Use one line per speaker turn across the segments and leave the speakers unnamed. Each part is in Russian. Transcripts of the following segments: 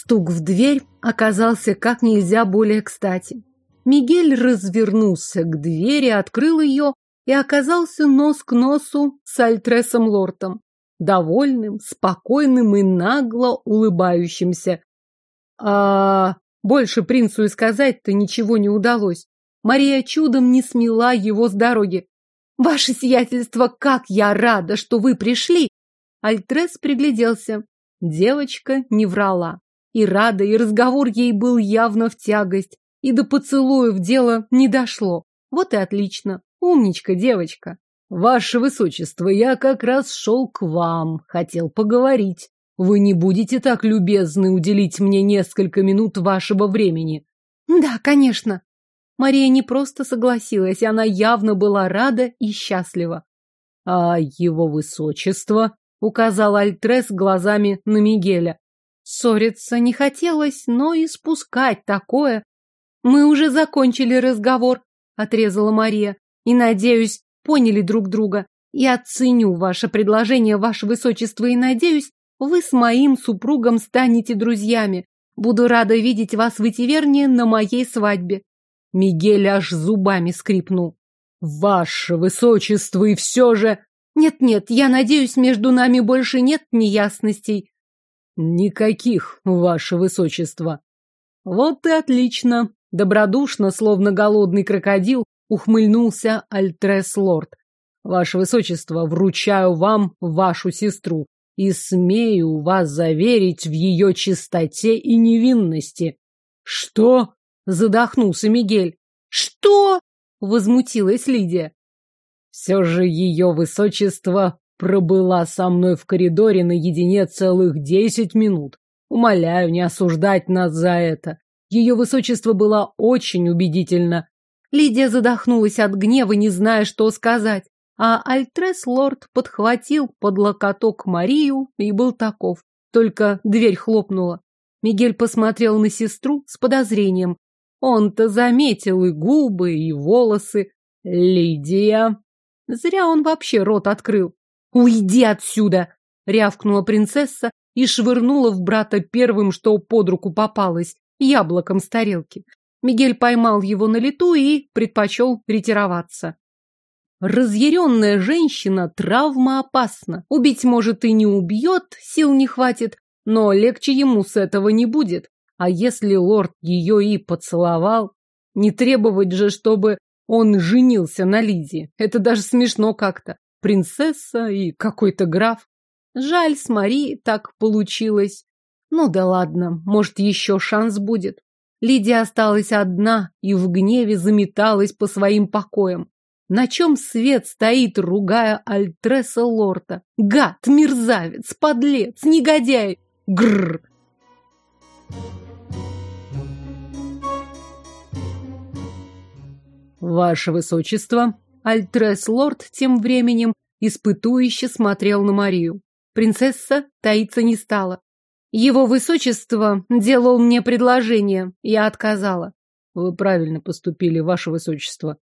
Стук в дверь оказался как нельзя более кстати. Мигель развернулся к двери, открыл ее и оказался нос к носу с Альтресом Лортом, довольным, спокойным и нагло улыбающимся. А больше принцу и сказать-то ничего не удалось. Мария чудом не смела его с дороги. «Ваше сиятельство, как я рада, что вы пришли!» Альтрес пригляделся. Девочка не врала. И рада, и разговор ей был явно в тягость. И до поцелуев дело не дошло. Вот и отлично. Умничка, девочка. Ваше высочество, я как раз шел к вам, хотел поговорить. Вы не будете так любезны уделить мне несколько минут вашего времени? Да, конечно. Мария не просто согласилась, она явно была рада и счастлива. А его высочество, указал Альтрес глазами на Мигеля. Ссориться не хотелось, но и спускать такое. Мы уже закончили разговор, отрезала Мария и, надеюсь, поняли друг друга. Я ценю ваше предложение, ваше высочество, и надеюсь, вы с моим супругом станете друзьями. Буду рада видеть вас в Этиверне на моей свадьбе. Мигель аж зубами скрипнул. Ваше высочество, и все же... Нет-нет, я надеюсь, между нами больше нет неясностей. Никаких, ваше высочество. Вот и отлично. Добродушно, словно голодный крокодил, ухмыльнулся Альтрес Лорд. Ваше Высочество, вручаю вам вашу сестру и смею вас заверить в ее чистоте и невинности. Что? Задохнулся Мигель. Что? Возмутилась Лидия. Все же ее Высочество пробыла со мной в коридоре наедине целых десять минут. Умоляю не осуждать нас за это. Ее Высочество было очень убедительно. Лидия задохнулась от гнева, не зная, что сказать. А Альтрес Лорд подхватил под локоток Марию и был таков. Только дверь хлопнула. Мигель посмотрел на сестру с подозрением. Он-то заметил и губы, и волосы. Лидия. Зря он вообще рот открыл. «Уйди отсюда!» — рявкнула принцесса и швырнула в брата первым, что под руку попалось, яблоком с тарелки. Мигель поймал его на лету и предпочел ретироваться. Разъяренная женщина травма опасна. Убить, может, и не убьет, сил не хватит, но легче ему с этого не будет. А если лорд ее и поцеловал, не требовать же, чтобы он женился на Лизе. Это даже смешно как-то. Принцесса и какой-то граф. Жаль, с Марией так получилось. Ну да ладно, может, еще шанс будет. Лидия осталась одна и в гневе заметалась по своим покоям. На чем свет стоит, ругая Альтреса Лорта? Гад, мерзавец, подлец, негодяй! Гррр! Ваше Высочество, Альтрес Лорд тем временем испытующе смотрел на Марию. Принцесса таиться не стала. Его высочество делал мне предложение, я отказала. Вы правильно поступили, ваше высочество.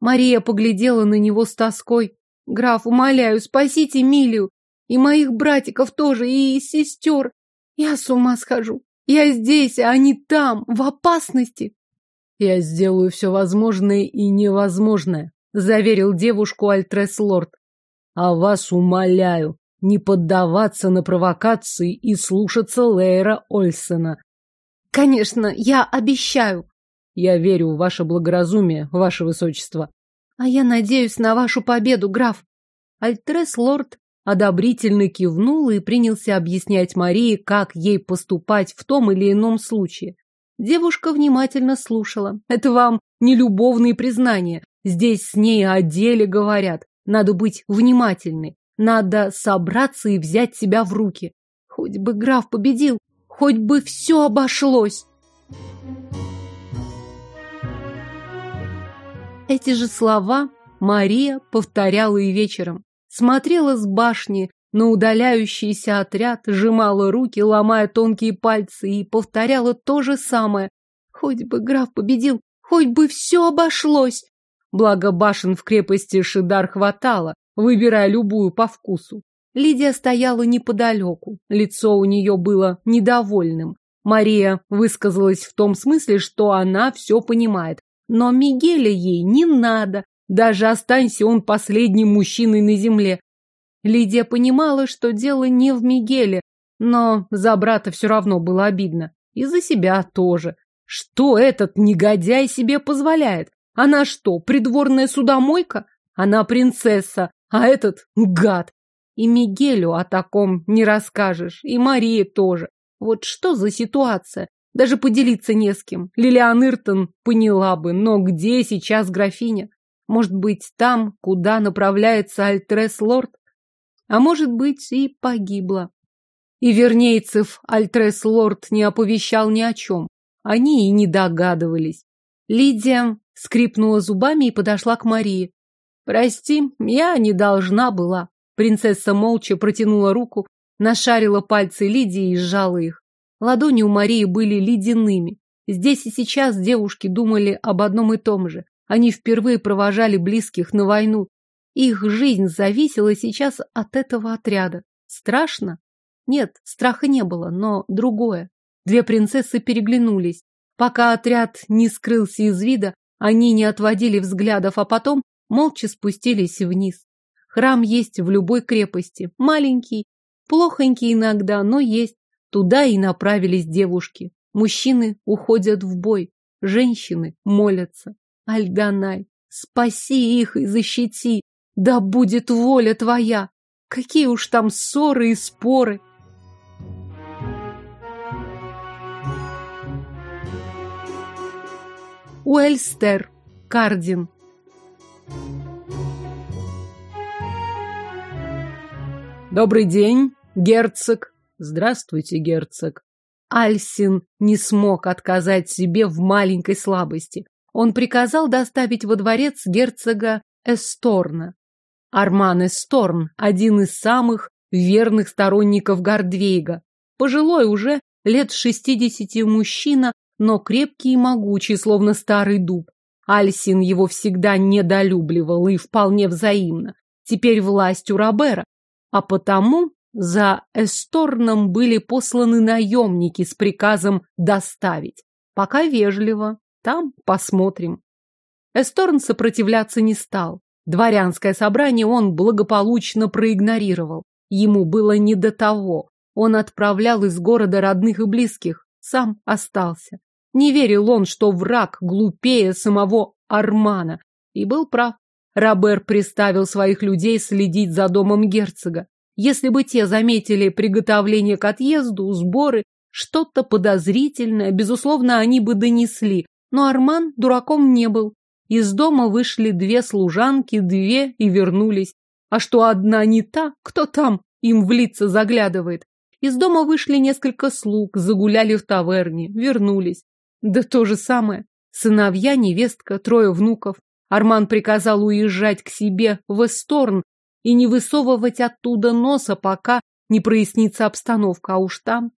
Мария поглядела на него с тоской. Граф, умоляю, спасите Милию. И моих братиков тоже, и сестер. Я с ума схожу. Я здесь, а они там, в опасности. Я сделаю все возможное и невозможное, заверил девушку Альтрес Лорд. А вас умоляю, не поддаваться на провокации и слушаться Лейра Ольсена. Конечно, я обещаю. Я верю в ваше благоразумие, ваше высочество. А я надеюсь на вашу победу, граф. Альтрес лорд одобрительно кивнул и принялся объяснять Марии, как ей поступать в том или ином случае. Девушка внимательно слушала. Это вам не любовные признания. Здесь с ней о деле говорят. Надо быть внимательной. Надо собраться и взять себя в руки. Хоть бы граф победил, хоть бы все обошлось. Эти же слова Мария повторяла и вечером. Смотрела с башни на удаляющийся отряд, сжимала руки, ломая тонкие пальцы, и повторяла то же самое. Хоть бы граф победил, хоть бы все обошлось. Благо башен в крепости Шидар хватало, выбирая любую по вкусу. Лидия стояла неподалеку, лицо у нее было недовольным. Мария высказалась в том смысле, что она все понимает. Но Мигеля ей не надо, даже останься он последним мужчиной на земле. Лидия понимала, что дело не в Мигеле, но за брата все равно было обидно. И за себя тоже. Что этот негодяй себе позволяет? Она что, придворная судомойка? Она принцесса, а этот гад. И Мигелю о таком не расскажешь, и Марии тоже. Вот что за ситуация? Даже поделиться не с кем. Лилиан Иртон поняла бы, но где сейчас графиня? Может быть, там, куда направляется Альтрес Лорд? А может быть, и погибла. И Вернейцев Альтрес Лорд не оповещал ни о чем. Они и не догадывались. Лидия скрипнула зубами и подошла к Марии. «Прости, я не должна была». Принцесса молча протянула руку, нашарила пальцы Лидии и сжала их. Ладони у Марии были ледяными. Здесь и сейчас девушки думали об одном и том же. Они впервые провожали близких на войну. Их жизнь зависела сейчас от этого отряда. Страшно? Нет, страха не было, но другое. Две принцессы переглянулись. Пока отряд не скрылся из вида, они не отводили взглядов, а потом молча спустились вниз. Храм есть в любой крепости. Маленький, плохонький иногда, но есть. Туда и направились девушки. Мужчины уходят в бой, женщины молятся. Альданай, спаси их и защити, да будет воля твоя. Какие уж там ссоры и споры. Уэльстер, Кардин.
Добрый день, герцог. Здравствуйте, герцог.
Альсин не смог отказать себе в маленькой слабости. Он приказал доставить во дворец герцога Эсторна. Арман Эсторн – один из самых верных сторонников Гардвейга. Пожилой уже, лет шестидесяти мужчина, но крепкий и могучий, словно старый дуб. Альсин его всегда недолюбливал и вполне взаимно. Теперь власть у Робера, а потому за Эсторном были посланы наемники с приказом доставить. Пока вежливо, там посмотрим. Эсторн сопротивляться не стал. Дворянское собрание он благополучно проигнорировал. Ему было не до того. Он отправлял из города родных и близких, сам остался. Не верил он, что враг глупее самого Армана. И был прав. Робер приставил своих людей следить за домом герцога. Если бы те заметили приготовление к отъезду, сборы, что-то подозрительное, безусловно, они бы донесли. Но Арман дураком не был. Из дома вышли две служанки, две и вернулись. А что одна не та, кто там им в лица заглядывает? Из дома вышли несколько слуг, загуляли в таверне, вернулись. Да то же самое. Сыновья, невестка, трое внуков. Арман приказал уезжать к себе в Эсторн и не высовывать оттуда носа, пока не прояснится обстановка, а уж там.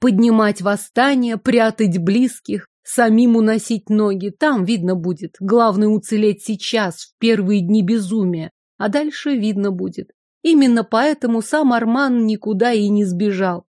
Поднимать восстание, прятать близких, самим уносить ноги, там видно будет. Главное уцелеть сейчас, в первые дни безумия, а дальше видно будет. Именно поэтому сам Арман никуда и не сбежал.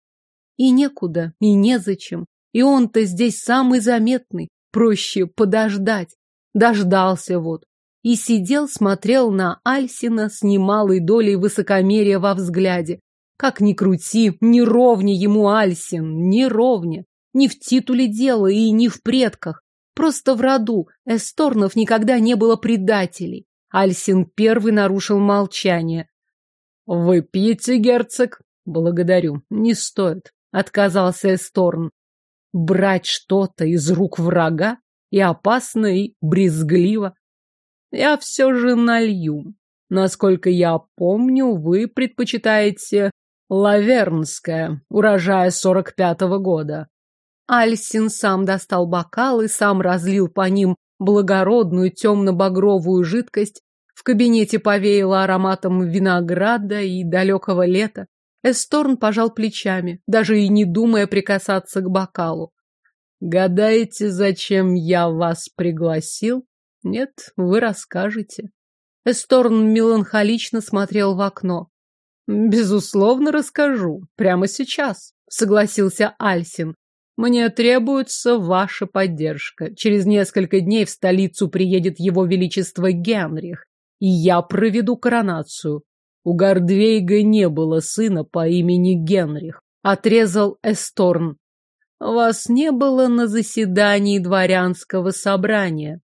И некуда, и незачем. И он-то здесь самый заметный, проще подождать. Дождался вот. И сидел, смотрел на Альсина с немалой долей высокомерия во взгляде. Как ни крути, не ровне ему Альсин, не ровне. Не в титуле дело и не в предках. Просто в роду Эсторнов никогда не было предателей. Альсин первый нарушил молчание. «Вы пьете, герцог?» «Благодарю, не стоит», — отказался Эсторн. «Брать что-то из рук врага и опасно, и брезгливо. Я все же налью. Насколько я помню, вы предпочитаете лавернское, урожая сорок пятого года. Альсин сам достал бокал и сам разлил по ним благородную темно-багровую жидкость. В кабинете повеяло ароматом винограда и далекого лета. Эсторн пожал плечами, даже и не думая прикасаться к бокалу. Гадаете, зачем я вас пригласил? Нет, вы расскажете. Эсторн меланхолично смотрел в окно. Безусловно, расскажу. Прямо сейчас, согласился Альсин.
Мне требуется ваша поддержка. Через несколько дней в столицу приедет его величество Генрих, и я проведу коронацию. У Гордвейга не было сына по имени Генрих. Отрезал Эсторн. Вас не было на заседании дворянского собрания.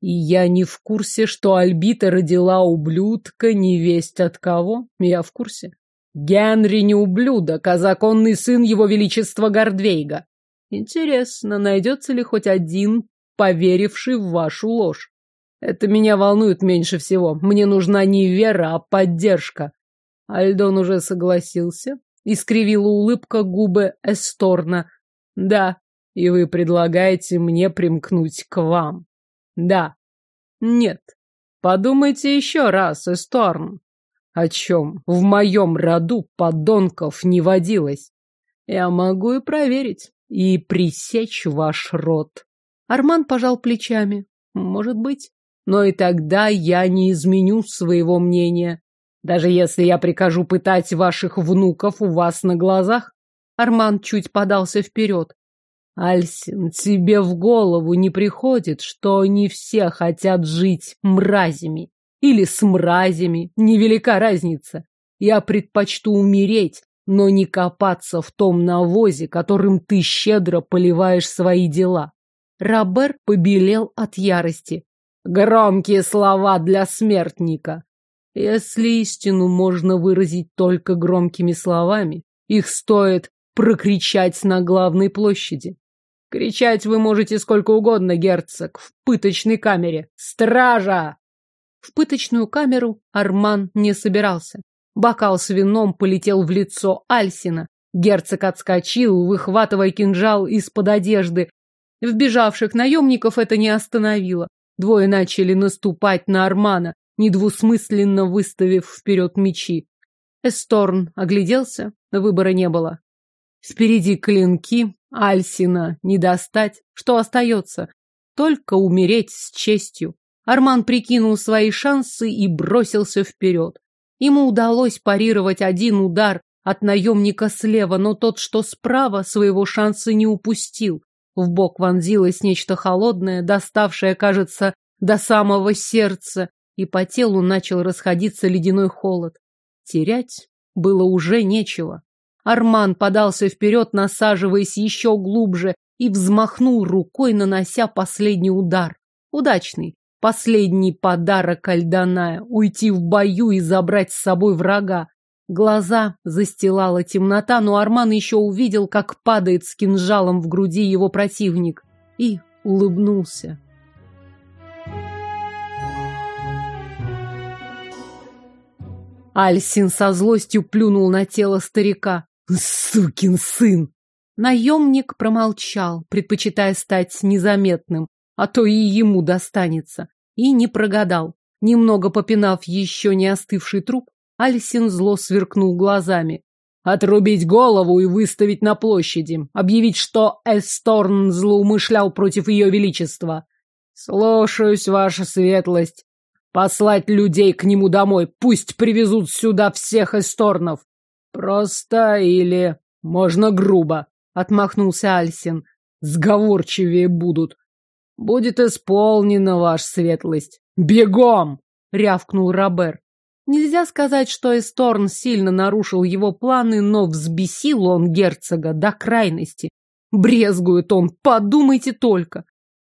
И я не в курсе, что Альбита родила ублюдка невесть от кого. Я в курсе. Генри не ублюдок, а законный сын его величества Гордвейга. Интересно, найдется ли хоть один, поверивший в вашу ложь? Это меня волнует меньше всего. Мне нужна не вера, а поддержка. Альдон уже согласился. Искривила улыбка губы Эсторна. Да, и вы предлагаете мне примкнуть к вам. Да. Нет. Подумайте еще раз, Эсторн. О чем в моем роду подонков не водилось. Я могу и проверить, и пресечь ваш род. Арман пожал плечами. Может быть. Но и тогда я не изменю своего мнения. Даже если я прикажу пытать ваших внуков у вас на глазах. Арман чуть подался вперед. Альсин, тебе в голову не приходит, что не все хотят жить мразями. Или с мразями, невелика разница. Я предпочту умереть, но не копаться в том навозе, которым ты щедро поливаешь свои дела. Робер побелел от ярости. Громкие слова для смертника. Если истину можно выразить только громкими словами, их стоит прокричать на главной площади. Кричать вы можете сколько угодно, герцог, в пыточной камере. Стража! В пыточную камеру Арман не собирался. Бокал с вином полетел в лицо Альсина. Герцог отскочил, выхватывая кинжал из-под одежды. Вбежавших наемников это не остановило. Двое начали наступать на Армана, недвусмысленно выставив вперед мечи. Эсторн огляделся, выбора не было. Впереди клинки, Альсина не достать. Что остается? Только умереть с честью. Арман прикинул свои шансы и бросился вперед. Ему удалось парировать один удар от наемника слева, но тот, что справа, своего шанса не упустил. В бок вонзилось нечто холодное, доставшее, кажется, до самого сердца, и по телу начал расходиться ледяной холод. Терять было уже нечего. Арман подался вперед, насаживаясь еще глубже, и взмахнул рукой, нанося последний удар. Удачный. Последний подарок Альданая — уйти в бою и забрать с собой врага. Глаза застилала темнота, но Арман еще увидел, как падает с кинжалом в груди его противник, и улыбнулся. Альсин со злостью плюнул на тело старика. «Сукин сын!» Наемник промолчал, предпочитая стать незаметным, а то и ему достанется. И не прогадал. Немного попинав еще не остывший труп, Альсин зло сверкнул глазами. Отрубить голову и выставить на площади. Объявить, что Эсторн злоумышлял против ее величества. Слушаюсь, ваша светлость. Послать людей к нему домой. Пусть привезут сюда всех Эсторнов. Просто или... Можно грубо. Отмахнулся Альсин. Сговорчивее будут. Будет исполнена, ваша светлость. Бегом! Рявкнул Робер. Нельзя сказать, что Эсторн сильно нарушил его планы, но взбесил он герцога до крайности. Брезгует он, подумайте только.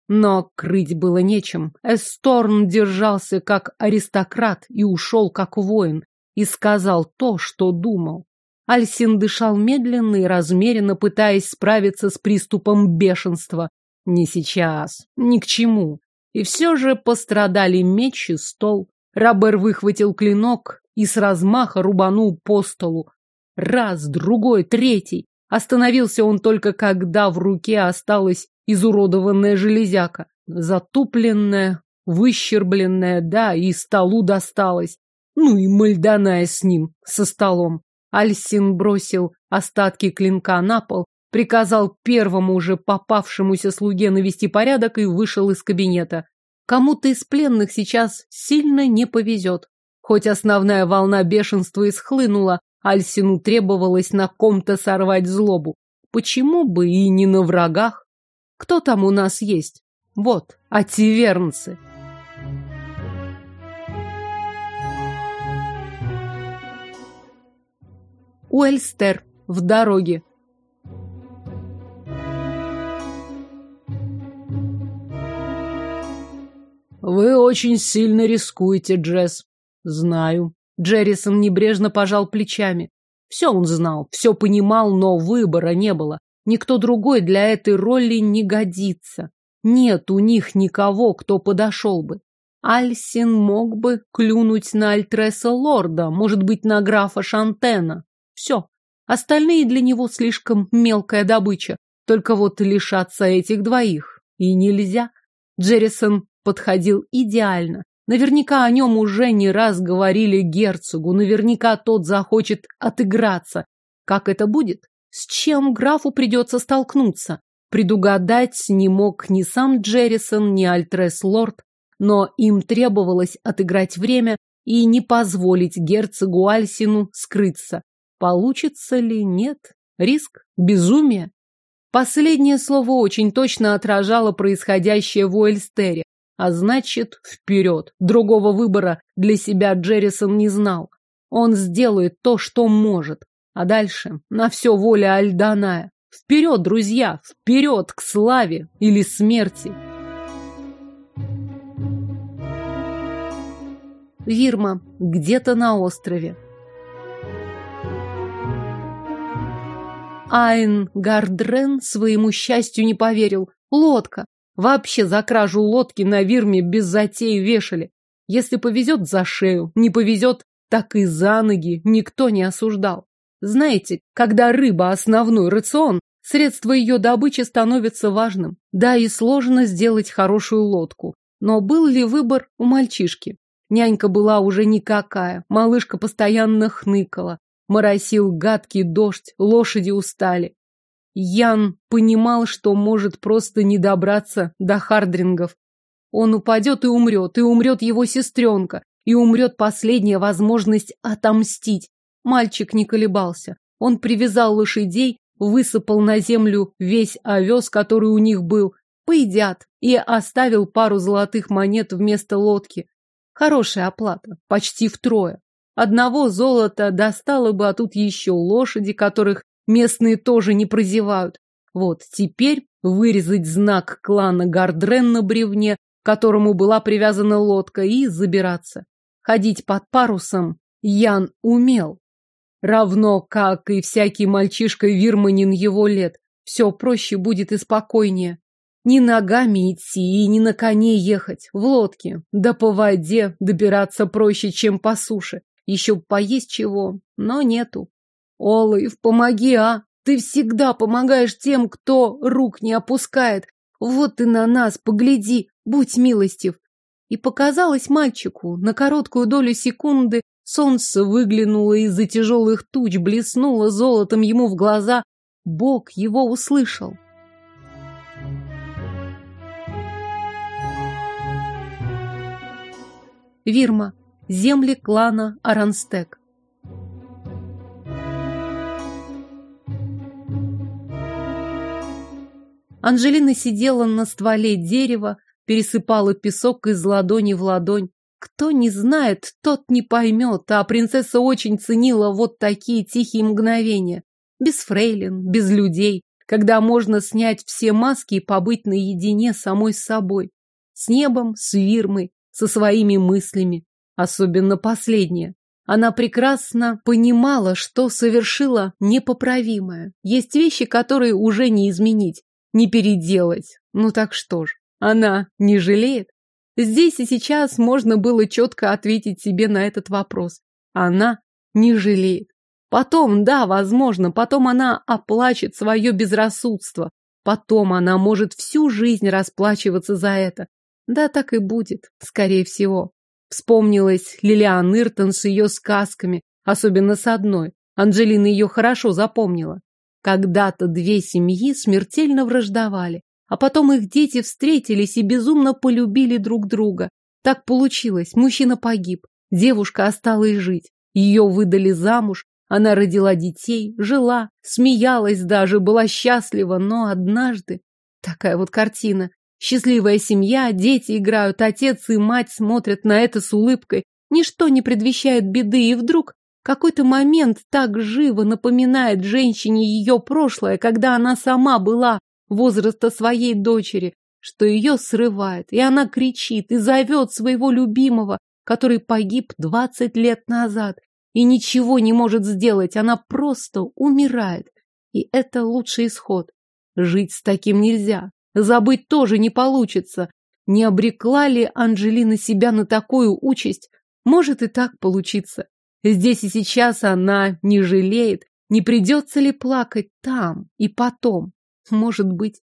Но крыть было нечем. Эсторн держался как аристократ и ушел как воин, и сказал то, что думал. Альсин дышал медленно и размеренно, пытаясь справиться с приступом бешенства. Не сейчас, ни к чему. И все же пострадали меч и стол. Робер выхватил клинок и с размаха рубанул по столу. Раз, другой, третий. Остановился он только, когда в руке осталась изуродованная железяка. Затупленная, выщербленная, да, и столу досталось. Ну и мальданая с ним, со столом. Альсин бросил остатки клинка на пол, приказал первому уже попавшемуся слуге навести порядок и вышел из кабинета. Кому-то из пленных сейчас сильно не повезет. Хоть основная волна бешенства исхлынула, Альсину требовалось на ком-то сорвать злобу. почему бы и не на врагах? Кто там у нас есть? Вот, ативернцы. Уэльстер в дороге. Вы очень сильно рискуете, Джесс. Знаю. Джеррисон небрежно пожал плечами. Все он знал, все понимал, но выбора не было. Никто другой для этой роли не годится. Нет у них никого, кто подошел бы. Альсин мог бы клюнуть на Альтреса Лорда, может быть, на графа Шантена. Все. Остальные для него слишком мелкая добыча. Только вот лишаться этих двоих и нельзя. Джеррисон подходил идеально. Наверняка о нем уже не раз говорили герцогу, наверняка тот захочет отыграться. Как это будет? С чем графу придется столкнуться? Предугадать не мог ни сам Джеррисон, ни Альтрес Лорд, но им требовалось отыграть время и не позволить герцогу Альсину скрыться. Получится ли нет? Риск? Безумие? Последнее слово очень точно отражало происходящее в Уэльстере. А значит, вперед. Другого выбора для себя Джеррисон не знал. Он сделает то, что может. А дальше на все воля Альданая. Вперед, друзья, вперед к славе или смерти. Вирма, где-то на острове. Айн Гардрен своему счастью не поверил. Лодка. Вообще за кражу лодки на Вирме без затей вешали. Если повезет за шею, не повезет, так и за ноги никто не осуждал. Знаете, когда рыба основной рацион, средство ее добычи становится важным. Да, и сложно сделать хорошую лодку. Но был ли выбор у мальчишки? Нянька была уже никакая, малышка постоянно хныкала. Моросил гадкий дождь, лошади устали. Ян понимал, что может просто не добраться до Хардрингов. Он упадет и умрет, и умрет его сестренка, и умрет последняя возможность отомстить. Мальчик не колебался. Он привязал лошадей, высыпал на землю весь овес, который у них был, поедят, и оставил пару золотых монет вместо лодки. Хорошая оплата, почти втрое. Одного золота достало бы, а тут еще лошади, которых местные тоже не прозевают. Вот теперь вырезать знак клана Гардрен на бревне, к которому была привязана лодка, и забираться. Ходить под парусом Ян умел. Равно, как и всякий мальчишка-вирманин его лет. Все проще будет и спокойнее. Ни ногами идти и ни на коне ехать, в лодке. Да по воде добираться проще, чем по суше. Еще поесть чего, но нету. Олаев, помоги, а! Ты всегда помогаешь тем, кто рук не опускает. Вот ты на нас, погляди, будь милостив. И показалось мальчику, на короткую долю секунды солнце выглянуло из-за тяжелых туч, блеснуло золотом ему в глаза. Бог его услышал. Вирма земли клана Аранстек. Анжелина сидела на стволе дерева, пересыпала песок из ладони в ладонь. Кто не знает, тот не поймет, а принцесса очень ценила вот такие тихие мгновения. Без фрейлин, без людей, когда можно снять все маски и побыть наедине самой с собой. С небом, с Вирмой, со своими мыслями особенно последнее. Она прекрасно понимала, что совершила непоправимое. Есть вещи, которые уже не изменить, не переделать. Ну так что ж, она не жалеет? Здесь и сейчас можно было четко ответить себе на этот вопрос. Она не жалеет. Потом, да, возможно, потом она оплачет свое безрассудство. Потом она может всю жизнь расплачиваться за это. Да, так и будет, скорее всего. Вспомнилась Лилиан Иртон с ее сказками, особенно с одной. Анжелина ее хорошо запомнила. Когда-то две семьи смертельно враждовали, а потом их дети встретились и безумно полюбили друг друга. Так получилось, мужчина погиб, девушка осталась жить. Ее выдали замуж,
Она родила детей, жила, смеялась даже, была счастлива, но однажды... Такая вот картина. Счастливая семья, дети играют, отец и мать смотрят на это с улыбкой. Ничто не предвещает беды, и вдруг какой-то момент так живо напоминает женщине ее прошлое, когда она сама была возраста своей дочери, что ее срывает, и она кричит и зовет своего любимого, который погиб двадцать лет назад, и ничего не может сделать, она просто умирает. И это лучший исход. Жить с таким нельзя, забыть тоже не получится. Не обрекла ли Анжелина себя на такую участь? Может и так получиться. Здесь и сейчас она не жалеет, не придется ли плакать там и потом. Может быть.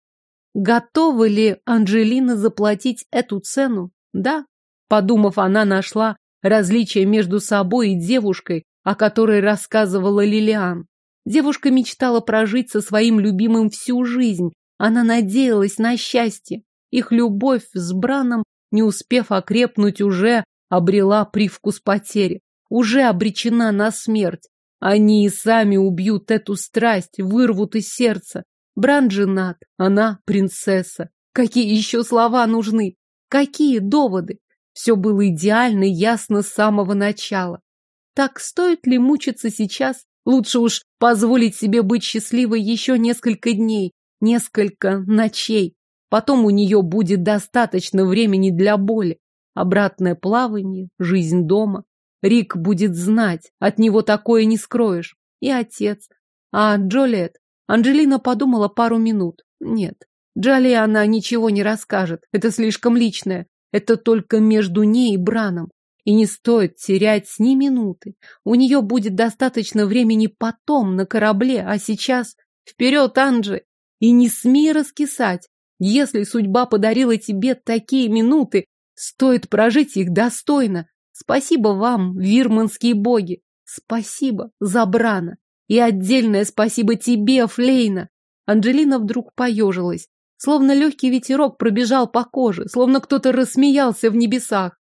Готова ли Анжелина заплатить эту цену? Да. Подумав, она нашла различие между собой и девушкой, о которой рассказывала Лилиан. Девушка мечтала прожить со своим любимым всю жизнь. Она надеялась на счастье. Их любовь с Браном, не успев окрепнуть, уже обрела привкус потери, уже обречена на смерть. Они и сами убьют эту страсть, вырвут из сердца. Бран женат, она принцесса. Какие еще слова нужны? Какие доводы? Все было идеально ясно с самого начала. Так стоит ли мучиться сейчас? Лучше уж позволить себе быть счастливой еще несколько дней, несколько ночей. Потом у нее будет достаточно времени для боли. Обратное плавание, жизнь дома. Рик будет знать, от него такое не скроешь. И отец. А Джолиет? Анжелина подумала пару минут. Нет, Джоли она ничего не расскажет. Это слишком личное. Это только между ней и Браном. И не стоит терять ни минуты. У нее будет достаточно времени потом на корабле, а сейчас вперед, Анджи! И не смей раскисать. Если судьба подарила тебе такие минуты, стоит прожить их достойно. Спасибо вам, вирманские боги. Спасибо за Брана. И отдельное спасибо тебе, Флейна. Анджелина вдруг поежилась. Словно легкий ветерок пробежал по коже, словно кто-то рассмеялся в небесах.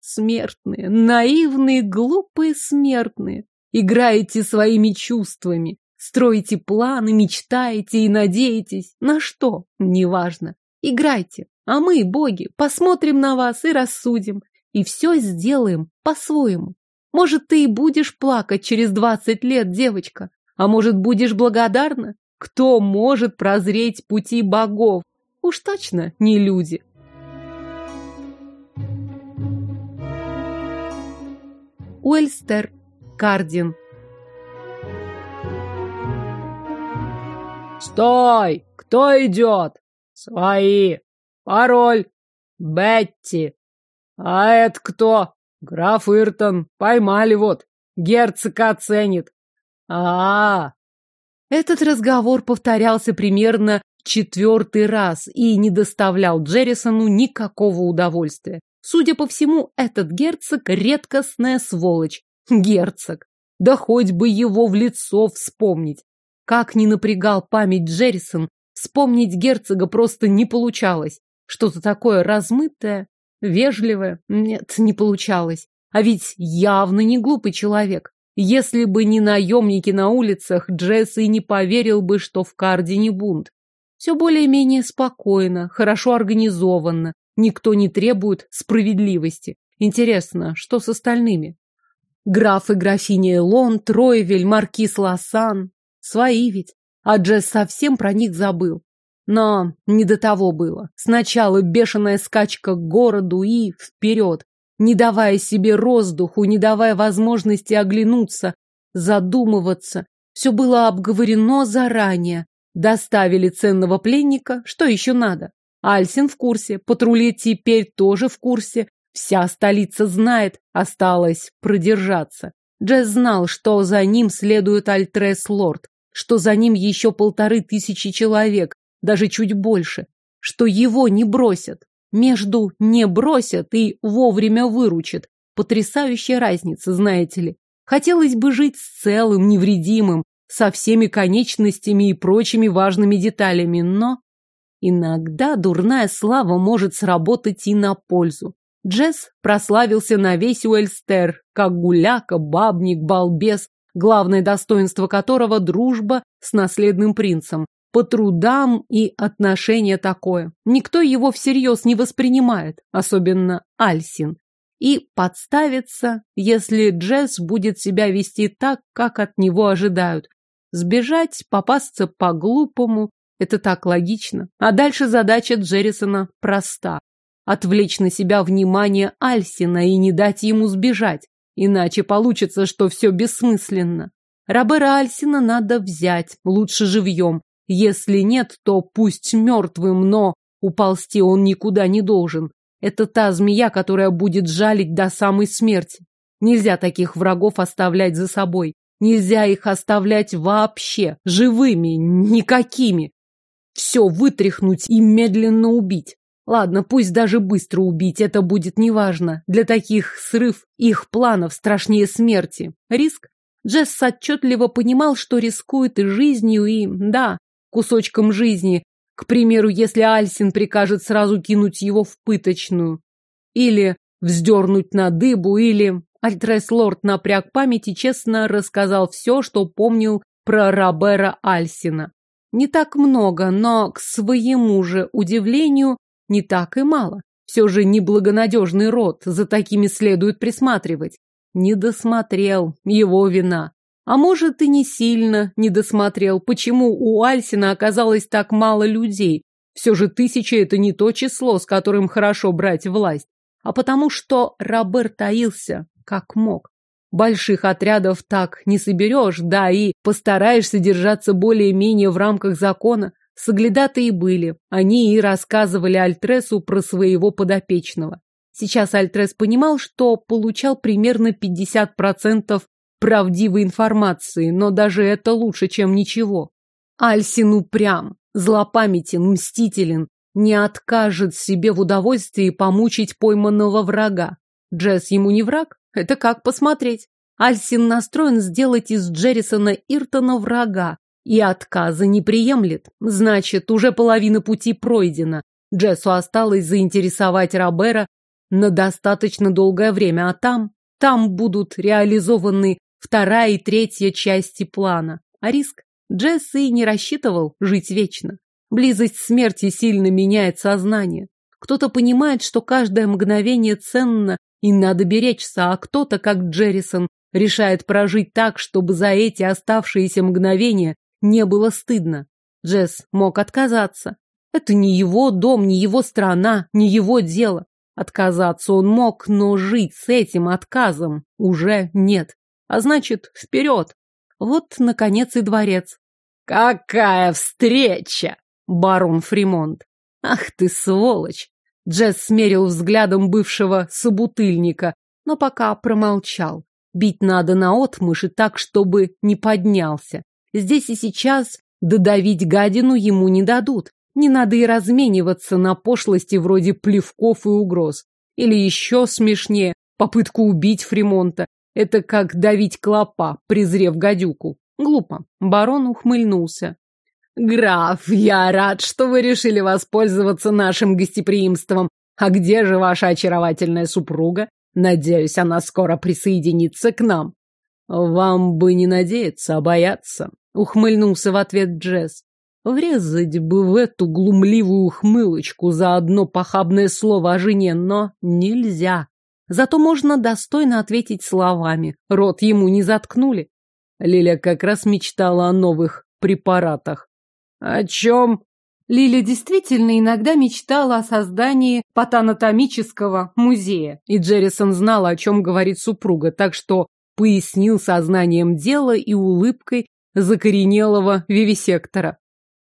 Смертные, наивные, глупые смертные. Играете своими чувствами, строите планы, мечтаете и надеетесь. На что? Неважно. Играйте. А мы, боги, посмотрим на вас и рассудим. И все сделаем по-своему. Может, ты и будешь плакать через двадцать лет, девочка. А может, будешь благодарна? Кто может прозреть пути богов? Уж точно не люди. Уэльстер, Кардин.
«Стой! Кто идет?» «Свои! Пароль! Бетти! А это кто?» «Граф Иртон! Поймали вот! Герцог оценит!» а, -а, -а.
Этот разговор повторялся примерно четвертый раз и не доставлял Джеррисону никакого удовольствия. Судя по всему, этот герцог — редкостная сволочь. Герцог. Да хоть бы его в лицо вспомнить. Как ни напрягал память Джеррисон, вспомнить герцога просто не получалось. Что-то такое размытое, вежливое. Нет, не получалось. А ведь явно не глупый человек. Если бы не наемники на улицах, Джесс и не поверил бы, что в Кардине бунт. Все более-менее спокойно, хорошо организованно, Никто не требует справедливости. Интересно, что с остальными? Граф и графиня Элон, Тройвель, маркиз Лоссан. Свои ведь. А Джесс совсем про них забыл. Но не до того было. Сначала бешеная скачка к городу и вперед, не давая себе роздуху, не давая возможности оглянуться, задумываться. Все было обговорено заранее. Доставили ценного пленника, что еще надо? Альсин в курсе, патрули теперь тоже в курсе. Вся столица знает, осталось продержаться. Джесс знал, что за ним следует Альтрес Лорд, что за ним еще полторы тысячи человек, даже чуть больше, что его не бросят. Между «не бросят» и «вовремя выручат» потрясающая разница, знаете ли. Хотелось бы жить целым, невредимым, со всеми конечностями и прочими важными деталями, но Иногда дурная слава может сработать и на пользу. Джесс прославился на весь Уэльстер, как гуляка, бабник, балбес, главное достоинство которого – дружба с наследным принцем. По трудам и отношение такое. Никто его всерьез не воспринимает, особенно Альсин. И подставится, если Джесс будет себя вести так, как от него ожидают. Сбежать, попасться по-глупому – это так логично. А дальше задача Джеррисона проста. Отвлечь на себя внимание Альсина и не дать ему сбежать. Иначе получится, что все бессмысленно. Робера Альсина надо взять, лучше живьем. Если нет, то пусть мертвым, но уползти он никуда не должен. Это та змея, которая будет жалить до самой смерти. Нельзя таких врагов оставлять за собой. Нельзя их оставлять вообще, живыми, никакими. Все вытряхнуть и медленно убить. Ладно, пусть даже быстро убить, это будет неважно. Для таких срыв их планов страшнее смерти. Риск? Джесс отчетливо понимал, что рискует и жизнью, и, да, кусочком жизни. К примеру, если Альсин прикажет сразу кинуть его в пыточную. Или вздернуть на дыбу, или... Альтрес Лорд напряг память и честно рассказал все, что помнил про Робера Альсина. Не так много, но, к своему же удивлению, не так и мало. Все же неблагонадежный род, за такими следует присматривать. Не досмотрел, его вина. А может, и не сильно не досмотрел, почему у Альсина оказалось так мало людей. Все же тысяча – это не то число, с которым хорошо брать власть, а потому что Роберт таился, как мог. Больших отрядов так не соберешь, да и постараешься держаться более-менее в рамках закона. Соглядатые были. Они и рассказывали Альтресу про своего подопечного. Сейчас Альтрес понимал, что получал примерно 50% правдивой информации, но даже это лучше, чем ничего. Альсин упрям, злопамятен, мстителен, не откажет себе в удовольствии помучить пойманного врага. Джесс ему не враг? Это как посмотреть. Альсин настроен сделать из Джеррисона Иртона врага, и отказа не приемлет. Значит, уже половина пути пройдена. Джессу осталось заинтересовать Робера на достаточно долгое время, а там, там будут реализованы вторая и третья части плана. А риск? Джесс и не рассчитывал жить вечно. Близость смерти сильно меняет сознание. Кто-то понимает, что каждое мгновение ценно и надо беречься, а кто-то, как Джеррисон, решает прожить так, чтобы за эти оставшиеся мгновения не было стыдно. Джесс мог отказаться. Это не его дом, не его страна, не его дело. Отказаться он мог, но жить с этим отказом уже нет. А значит, вперед. Вот, наконец, и дворец. «Какая встреча!» Барон Фримонт. «Ах ты, сволочь!» Джесс смерил взглядом бывшего собутыльника, но пока промолчал. Бить надо наотмашь и так, чтобы не поднялся. Здесь и сейчас додавить гадину ему не дадут. Не надо и размениваться на пошлости вроде плевков и угроз. Или еще смешнее, попытку убить Фримонта. Это как давить клопа, презрев гадюку. Глупо. Барон ухмыльнулся. «Граф, я рад, что вы решили воспользоваться нашим гостеприимством. А где же ваша очаровательная супруга? Надеюсь, она скоро присоединится к нам». «Вам бы не надеяться, а бояться», Ухмыльнулся в ответ Джесс. Врезать бы в эту глумливую ухмылочку за одно похабное слово о жене, но нельзя. Зато можно достойно ответить словами. Рот ему не заткнули. Лиля как раз мечтала о новых препаратах. О чем? Лиля действительно иногда мечтала о создании патанатомического музея. И Джеррисон знала, о чем говорит супруга, так что пояснил сознанием дела и улыбкой закоренелого вивисектора.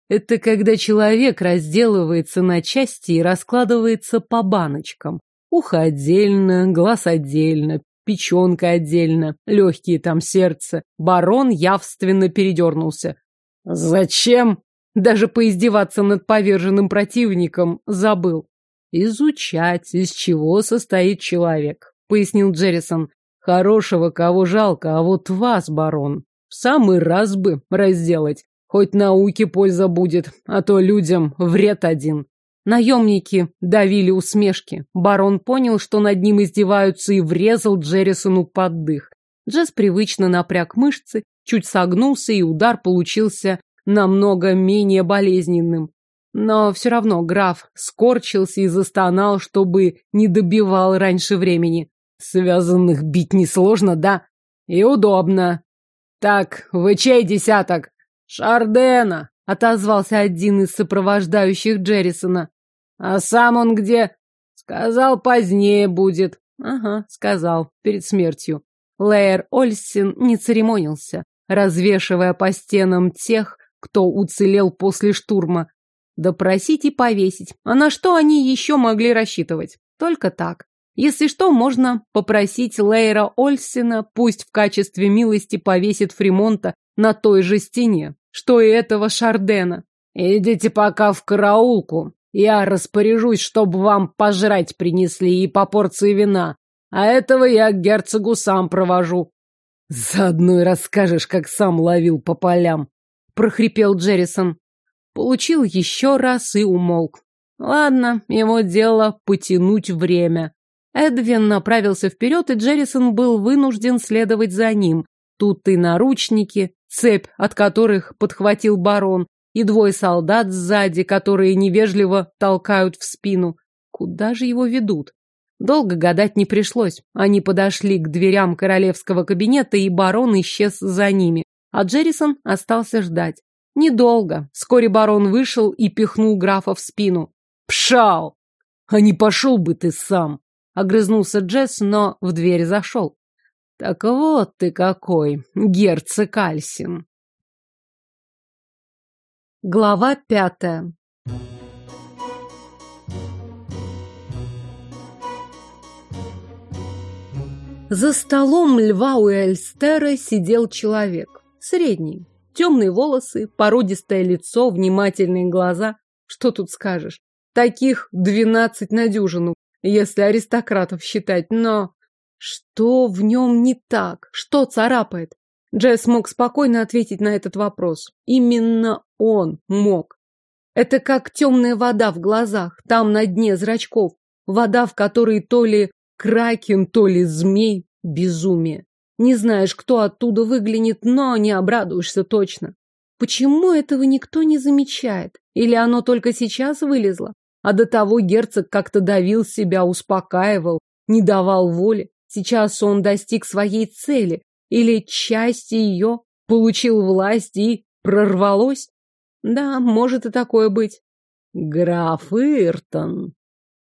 Это когда человек разделывается на части и раскладывается по баночкам. Ухо отдельно, глаз отдельно, печенка отдельно, легкие там сердце. Барон явственно передернулся. Зачем? Даже поиздеваться над поверженным противником забыл. Изучать, из чего состоит человек, пояснил Джеррисон. Хорошего кого жалко, а вот вас, барон, в самый раз бы разделать. Хоть науке польза будет, а то людям вред один. Наемники давили усмешки. Барон понял, что над ним издеваются, и врезал Джеррисону под дых. Джесс привычно напряг мышцы, чуть согнулся, и удар получился намного менее болезненным. Но все равно граф скорчился и застонал, чтобы не добивал раньше времени. Связанных бить несложно, да? И удобно. Так, вы чей десяток? Шардена, отозвался один из сопровождающих Джеррисона. А сам он где? Сказал, позднее будет. Ага, сказал, перед смертью. Лейер Ольсин не церемонился, развешивая по стенам тех, кто уцелел после штурма. Допросить и повесить. А на что они еще могли рассчитывать? Только так. Если что, можно попросить Лейра Ольсина, пусть в качестве милости повесит Фримонта на той же стене, что и этого Шардена. Идите пока в караулку. Я распоряжусь, чтобы вам пожрать принесли и по порции вина. А этого я к герцогу сам провожу. Заодно и расскажешь, как сам ловил по полям. Прохрипел Джеррисон. Получил еще раз и умолк. Ладно, его дело потянуть время. Эдвин направился вперед, и Джеррисон был вынужден следовать за ним. Тут и наручники, цепь, от которых подхватил барон, и двое солдат сзади, которые невежливо толкают в спину. Куда же его ведут? Долго гадать не пришлось. Они подошли к дверям королевского кабинета, и барон исчез за ними, а Джеррисон остался ждать. Недолго. Вскоре барон вышел и пихнул графа в спину. «Пшал! А не пошел бы ты сам!» Огрызнулся Джесс, но в дверь зашел. «Так вот ты какой, герцог Альсин!» Глава пятая За столом льва Уэльстера сидел человек. Средний. Темные волосы, породистое лицо, внимательные глаза. Что тут скажешь? Таких двенадцать на дюжину, если аристократов считать, но... Что в нем не так? Что царапает? Джесс мог спокойно ответить на этот вопрос. Именно он мог. Это как темная вода в глазах, там на дне зрачков. Вода, в которой то ли кракен, то ли змей. Безумие. Не знаешь, кто оттуда выглянет, но не обрадуешься точно. Почему этого никто не замечает? Или оно только сейчас вылезло? А до того герцог как-то давил себя, успокаивал, не давал воли. Сейчас он достиг своей цели, или части ее, получил власть и прорвалось? Да, может и такое быть. Граф Иртон.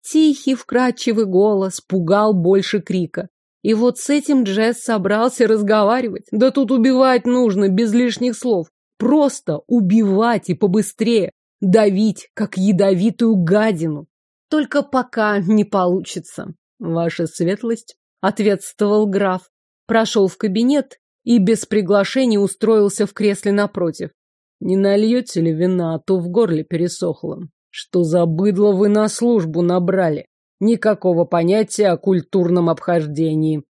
Тихий, вкрадчивый голос пугал больше крика. И вот с этим Джесс собрался разговаривать. Да тут убивать нужно, без лишних слов. Просто убивать и побыстрее. Давить, как ядовитую гадину. Только пока не получится. Ваша светлость, ответствовал граф. Прошел в кабинет и без приглашения устроился в кресле напротив. Не нальете ли вина, а то в горле пересохло. Что за быдло вы на службу набрали? Никакого понятия о культурном обхождении.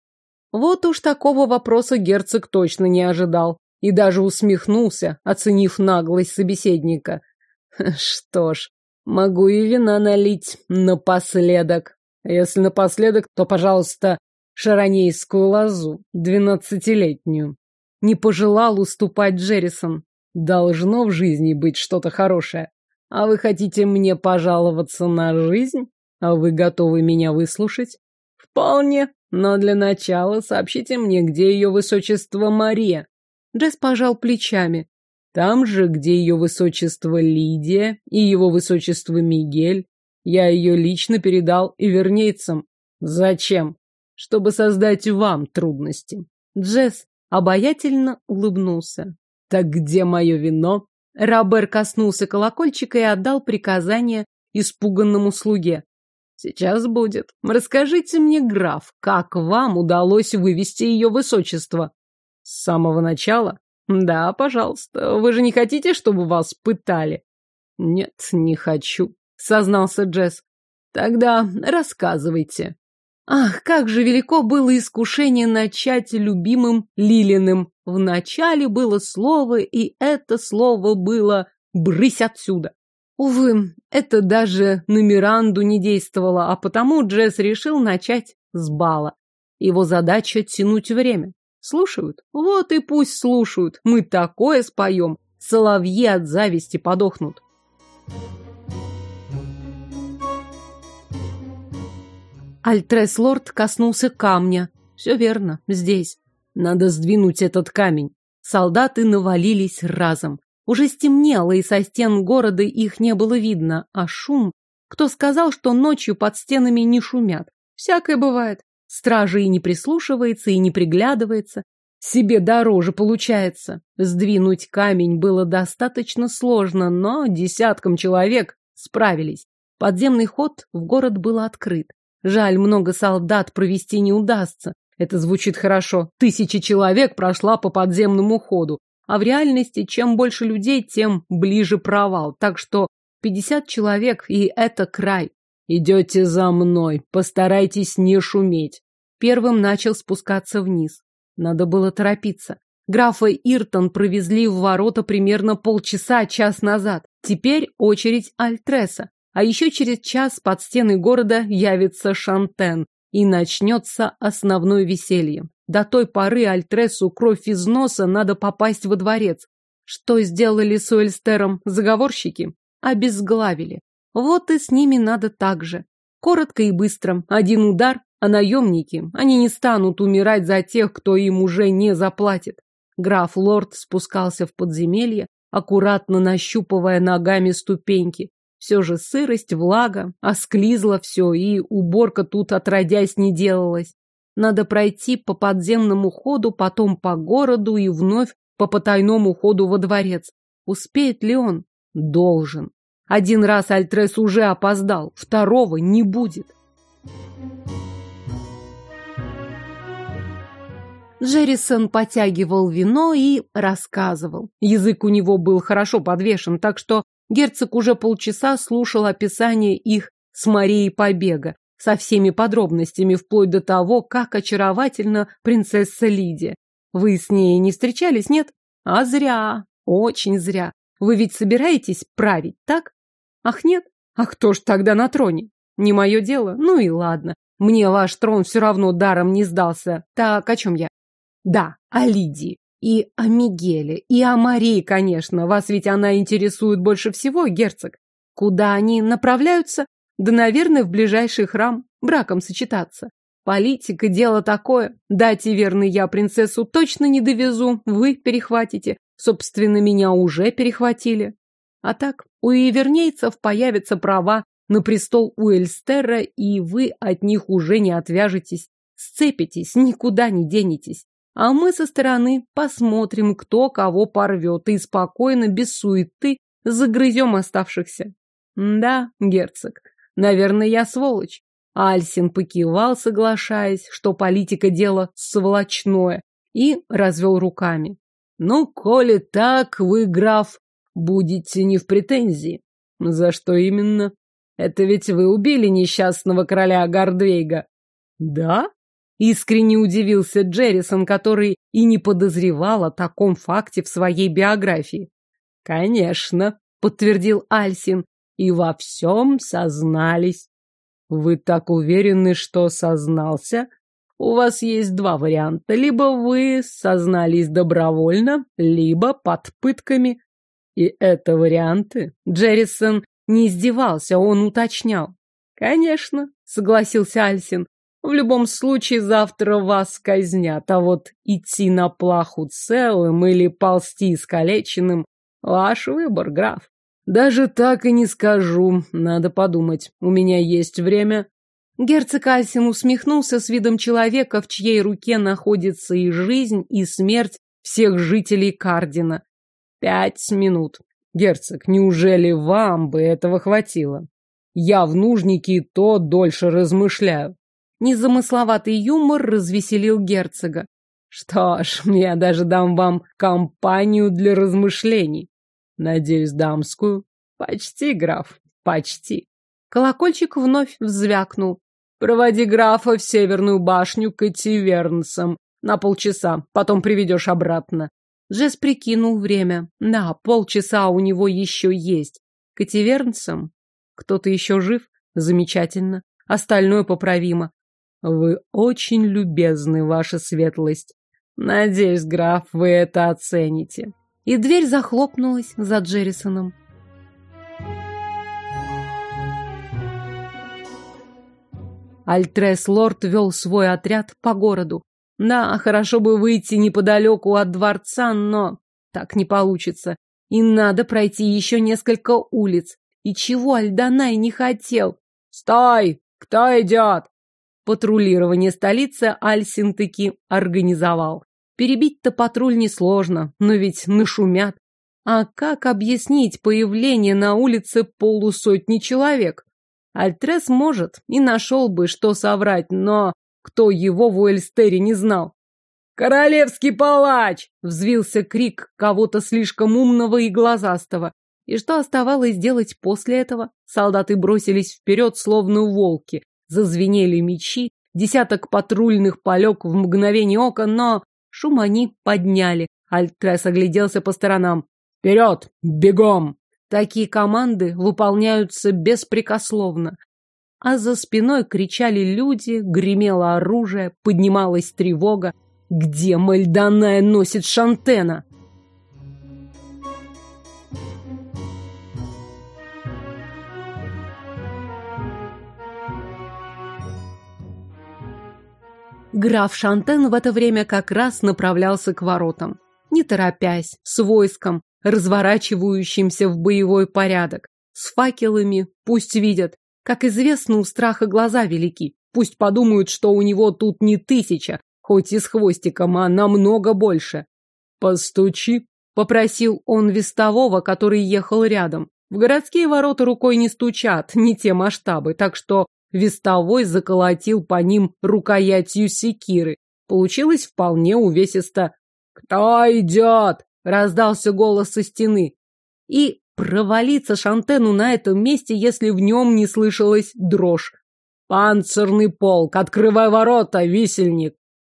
Вот уж такого вопроса герцог точно не ожидал и даже усмехнулся, оценив наглость собеседника. Что ж, могу и вина налить напоследок. Если напоследок, то, пожалуйста, шаронейскую лозу, двенадцатилетнюю. Не пожелал уступать Джеррисон. Должно в жизни быть что-то хорошее. А вы хотите мне пожаловаться на жизнь? А вы готовы меня выслушать? Вполне. Но для начала сообщите мне, где ее высочество Мария. Джесс пожал плечами. Там же, где ее высочество Лидия и его высочество Мигель. Я ее лично передал и вернейцам. Зачем? Чтобы создать вам трудности. Джесс обаятельно улыбнулся. Так где мое вино? Робер коснулся колокольчика и отдал приказание испуганному слуге. Сейчас будет. Расскажите мне, граф, как вам удалось вывести ее высочество? С самого начала? Да, пожалуйста. Вы же не хотите, чтобы вас пытали? Нет, не хочу, сознался Джесс. Тогда рассказывайте. Ах, как же велико было искушение начать любимым Лилиным. Вначале было слово, и это слово было «брысь отсюда». Увы, это даже на Миранду не действовало, а потому Джесс решил начать с бала. Его задача — тянуть время. Слушают? Вот и пусть слушают. Мы такое споем. Соловьи от зависти подохнут. Альтрес-лорд коснулся камня. Все верно, здесь. Надо сдвинуть этот камень. Солдаты навалились разом. Уже стемнело, и со стен города их не было видно, а шум... Кто сказал, что ночью под стенами не шумят? Всякое бывает. Стража и не прислушивается, и не приглядывается. Себе дороже получается. Сдвинуть камень было достаточно сложно, но десяткам человек справились. Подземный ход в город был открыт. Жаль, много солдат провести не удастся. Это звучит хорошо. Тысячи человек прошла по подземному ходу. А в реальности, чем больше людей, тем ближе провал. Так что 50 человек, и это край. Идете за мной, постарайтесь не шуметь. Первым начал спускаться вниз. Надо было торопиться. Графа Иртон провезли в ворота примерно полчаса-час назад. Теперь очередь Альтреса. А еще через час под стены города явится Шантен, и начнется основное веселье. До той поры Альтресу кровь из носа надо попасть во дворец. Что сделали с Уэльстером заговорщики? Обезглавили. Вот и с ними надо так же. Коротко и быстро. Один удар, а наемники, они не станут умирать за тех, кто им уже не заплатит. Граф Лорд спускался в подземелье, аккуратно нащупывая ногами ступеньки. Все же сырость, влага, осклизло все, и уборка тут отродясь не делалась. Надо пройти по подземному ходу, потом по городу и вновь по потайному ходу во дворец. Успеет ли он? Должен. Один раз Альтрес уже опоздал, второго не будет. Джеррисон потягивал вино и рассказывал. Язык у него был хорошо подвешен, так что герцог уже полчаса слушал описание их с Марией побега, со всеми подробностями, вплоть до того, как очаровательна принцесса Лидия. Вы с ней не встречались, нет? А зря, очень зря. Вы ведь собираетесь править, так? Ах, нет? А кто ж тогда на троне? Не мое дело? Ну и ладно. Мне ваш трон все равно даром не сдался. Так, о чем я? Да, о Лидии. И о Мигеле, и о Марии, конечно. Вас ведь она интересует больше всего, герцог. Куда они направляются? Да, наверное, в ближайший храм. Браком сочетаться. Политика – дело такое. И верный я принцессу точно не довезу. Вы перехватите. Собственно, меня уже перехватили. А так, у ивернейцев появятся права на престол Уэльстера, и вы от них уже не отвяжетесь. Сцепитесь, никуда не денетесь. А мы со стороны посмотрим, кто кого порвет, и спокойно, без суеты, загрызем оставшихся. Да, герцог, наверное, я сволочь. Альсин покивал, соглашаясь, что политика дело сволочное, и развел руками. Ну, коли так, вы, граф, будете не в претензии. За что именно? Это ведь вы убили несчастного короля Гардвейга. Да? Искренне удивился Джеррисон, который и не подозревал о таком факте в своей биографии. Конечно, подтвердил Альсин, и во всем сознались. Вы так уверены, что сознался? У вас есть два варианта. Либо вы сознались добровольно, либо под пытками. И это варианты. Джеррисон не издевался, он уточнял. Конечно, согласился Альсин. В любом случае завтра вас казнят, а вот идти на плаху целым или ползти искалеченным — ваш выбор, граф. Даже так и не скажу, надо подумать. У меня есть время. Герцог Альсин усмехнулся с видом человека, в чьей руке находится и жизнь, и смерть всех жителей Кардина. Пять минут. Герцог, неужели вам бы этого хватило? Я в нужнике и то дольше размышляю. Незамысловатый юмор развеселил герцога. Что ж, я даже дам вам компанию для размышлений. Надеюсь, дамскую. Почти, граф, почти. Колокольчик вновь взвякнул. Проводи графа в северную башню к Этивернсам на полчаса, потом приведешь обратно. Джесс прикинул время. Да, полчаса у него еще есть. К Этивернсам? Кто-то еще жив? Замечательно. Остальное поправимо. Вы очень любезны, ваша светлость.
Надеюсь, граф, вы это оцените.
И дверь захлопнулась за Джеррисоном. Альтрес Лорд вел свой отряд по городу. Да, хорошо бы выйти неподалеку от дворца, но так не получится. И надо пройти еще несколько улиц. И чего Альданай не хотел?
«Стой! Кто идет?»
Патрулирование столицы Альсин таки организовал. Перебить-то патруль несложно, но ведь нашумят. А как объяснить появление на улице полусотни человек? Альтрес может и нашел бы, что соврать, но кто его в Уэльстере не знал.
«Королевский палач!»
— взвился крик кого-то слишком умного и глазастого. И что оставалось делать после этого? Солдаты бросились вперед, словно волки. Зазвенели мечи, десяток патрульных полег в мгновение ока, но шум они подняли. Альтрес огляделся по сторонам.
«Вперед! Бегом!»
Такие команды выполняются беспрекословно. А за спиной кричали люди, гремело оружие, поднималась тревога. Где Мальданая носит Шантена? Граф Шантен в это время как раз направлялся к воротам. Не торопясь, с войском, разворачивающимся в боевой порядок. С факелами пусть видят. Как известно, у страха глаза велики. Пусть подумают, что у него тут не тысяча, хоть и с хвостиком, а намного больше.
«Постучи», —
попросил он вестового, который ехал рядом. В городские ворота рукой не стучат, не те масштабы, так что вестовой заколотил по ним рукоятью секиры. Получилось вполне увесисто.
«Кто идет?»
Раздался голос со стены. И провалиться Шантену на этом месте, если в нем не слышалась дрожь.
«Панцирный полк! Открывай ворота, висельник!»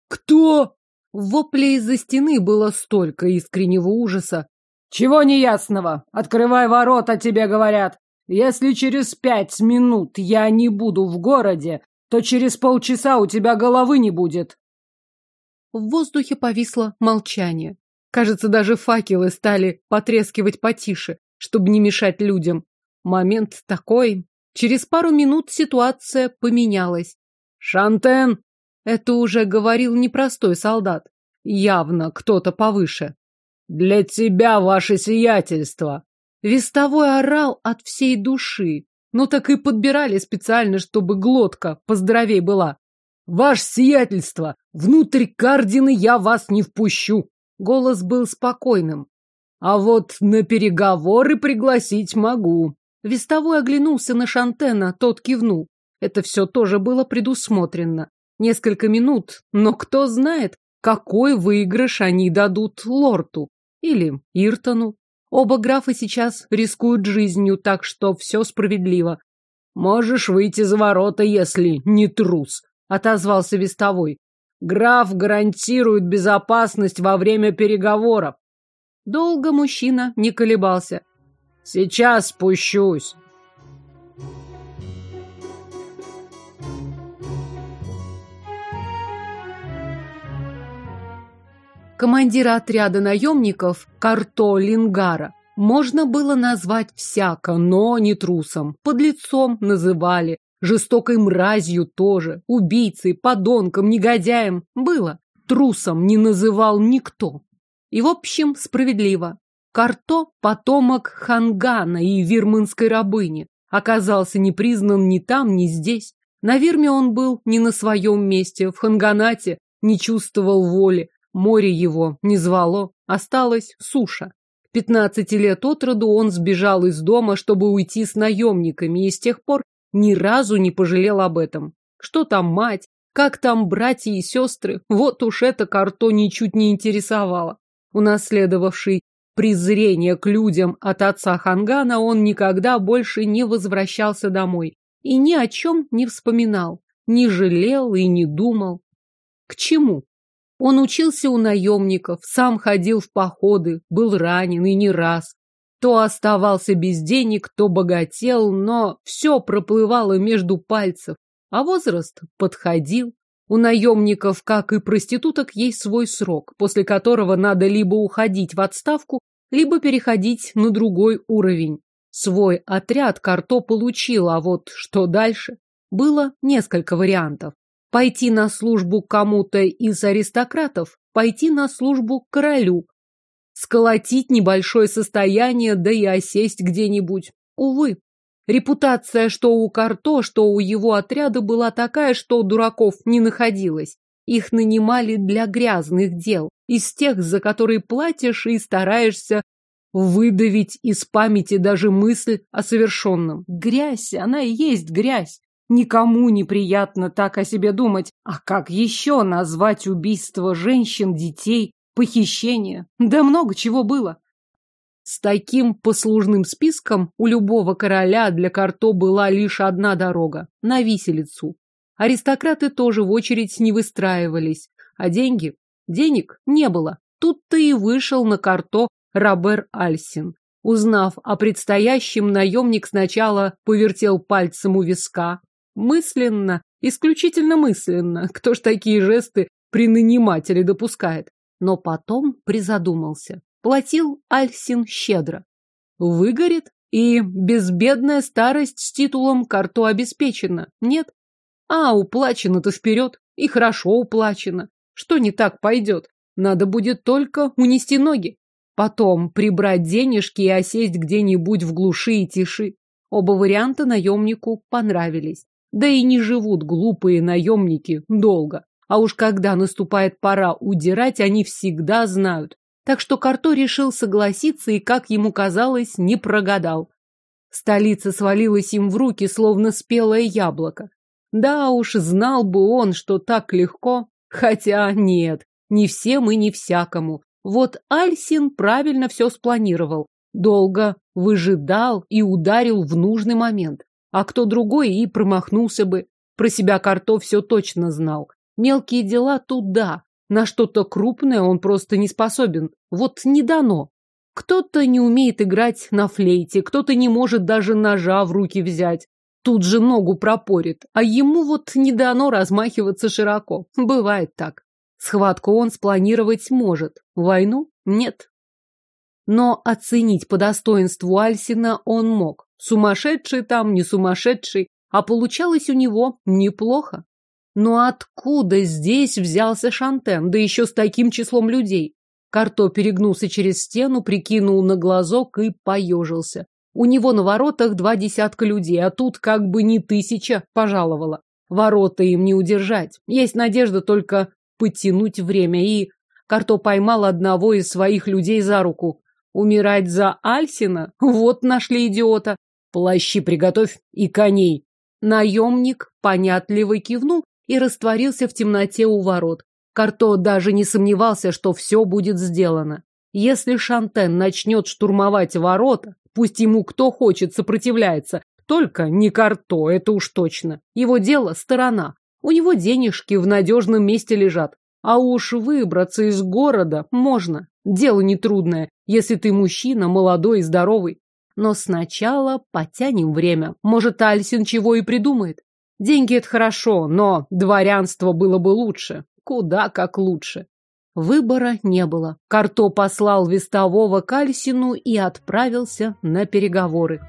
«Кто?» Воплей из-за стены было столько искреннего ужаса.
«Чего неясного? Открывай ворота, тебе говорят! Если через пять минут я не буду в городе, то через полчаса у тебя головы не будет!»
В воздухе повисло молчание. Кажется, даже факелы стали потрескивать потише, чтобы не мешать людям. Момент такой. Через пару минут ситуация поменялась.
«Шантен!»
Это уже говорил непростой солдат. Явно кто-то повыше.
«Для тебя, ваше сиятельство!»
Вестовой орал от всей души. Ну так и подбирали специально, чтобы глотка поздоровей была.
«Ваше сиятельство! Внутрь кардины я вас не впущу!»
Голос был спокойным.
А вот на переговоры пригласить могу.
Вестовой оглянулся на Шантена, тот кивнул. Это все тоже было предусмотрено. Несколько минут, но кто знает, какой выигрыш они дадут лорту или Иртону. Оба графа сейчас рискуют жизнью, так что все справедливо.
Можешь выйти за ворота, если не трус, отозвался вестовой. Граф гарантирует безопасность во время переговоров.
Долго мужчина не колебался.
Сейчас спущусь.
Командира отряда наемников Карто Лингара можно было назвать всяко, но не трусом. Под лицом называли, Жестокой мразью тоже, убийцей, подонком, негодяем. Было. Трусом не называл никто. И, в общем, справедливо. Карто – потомок Хангана и вирманской рабыни. Оказался не признан ни там, ни здесь. На Вирме он был не на своем месте, в Ханганате не чувствовал воли, море его не звало, осталась суша. Пятнадцати лет от роду он сбежал из дома, чтобы уйти с наемниками, и с тех пор ни разу не пожалел об этом. Что там мать, как там братья и сестры, вот уж это Карто ничуть не интересовало. Унаследовавший презрение к людям от отца Хангана, он никогда больше не возвращался домой и ни о чем не вспоминал, не жалел и не думал. К чему? Он учился у наемников, сам ходил в походы, был ранен и не раз. То оставался без денег, то богател, но все проплывало между пальцев, а возраст подходил. У наемников, как и проституток, есть свой срок, после которого надо либо уходить в отставку, либо переходить на другой уровень. Свой отряд Карто получил, а вот что дальше? Было несколько вариантов. Пойти на службу кому-то из аристократов, пойти на службу к королю, сколотить небольшое состояние, да и осесть где-нибудь. Увы, репутация что у Карто, что у его отряда была такая, что дураков не находилось. Их нанимали для грязных дел, из тех, за которые платишь и стараешься выдавить из памяти даже мысль о совершенном. Грязь, она и есть грязь. Никому неприятно так о себе думать. А как еще назвать убийство женщин, детей, похищение? Да много чего было. С таким послужным списком у любого короля для Карто была лишь одна дорога – на виселицу. Аристократы тоже в очередь не выстраивались. А деньги? Денег не было. Тут-то и вышел на Карто Робер Альсин. Узнав о предстоящем, наемник сначала повертел пальцем у виска. Мысленно, исключительно мысленно. Кто ж такие жесты при нанимателе допускает? Но потом призадумался. Платил Альсин щедро. Выгорит, и безбедная старость с титулом карту обеспечена. Нет? А, уплачено-то вперед. И хорошо уплачено. Что не так пойдет? Надо будет только унести ноги. Потом прибрать денежки и осесть где-нибудь в глуши и тиши. Оба варианта наемнику понравились. Да и не живут глупые наемники долго. А уж когда наступает пора удирать, они всегда знают. Так что Карто решил согласиться и, как ему казалось, не прогадал. Столица свалилась им в руки, словно спелое яблоко. Да уж, знал бы он, что так легко. Хотя нет, не всем и не всякому. Вот Альсин правильно все спланировал. Долго выжидал и ударил в нужный момент. А кто другой и промахнулся бы. Про себя Карто все точно знал. Мелкие дела туда. На что-то крупное он просто не способен. Вот не дано. Кто-то не умеет играть на флейте, кто-то не может даже ножа в руки взять. Тут же ногу пропорит, а ему вот не дано размахиваться широко. Бывает так. Схватку он спланировать может, войну нет. Но оценить по достоинству Альсина он мог. Сумасшедший там, не сумасшедший, а получалось у него неплохо. Но откуда здесь взялся Шантен, да еще с таким числом людей? Карто перегнулся через стену, прикинул на глазок и поежился. У него на воротах два десятка людей, а тут как бы не тысяча пожаловала. Ворота им не удержать. Есть надежда только потянуть время, и Карто поймал одного из своих людей за руку. Умирать за Альсина? Вот нашли идиота. Плащи приготовь и коней. Наемник понятливо кивнул и растворился в темноте у ворот. Карто даже не сомневался, что все будет сделано. Если Шантен начнет штурмовать ворота, пусть ему кто хочет сопротивляется, только не Карто, это уж точно. Его дело – сторона. У него денежки в надежном месте лежат. А уж выбраться из города можно. Дело нетрудное, если ты мужчина, молодой и здоровый. Но сначала потянем время. Может, Альсин чего и придумает. Деньги — это хорошо, но дворянство было бы лучше. Куда как лучше. Выбора не было. Карто послал вестового к Альсину и отправился на переговоры.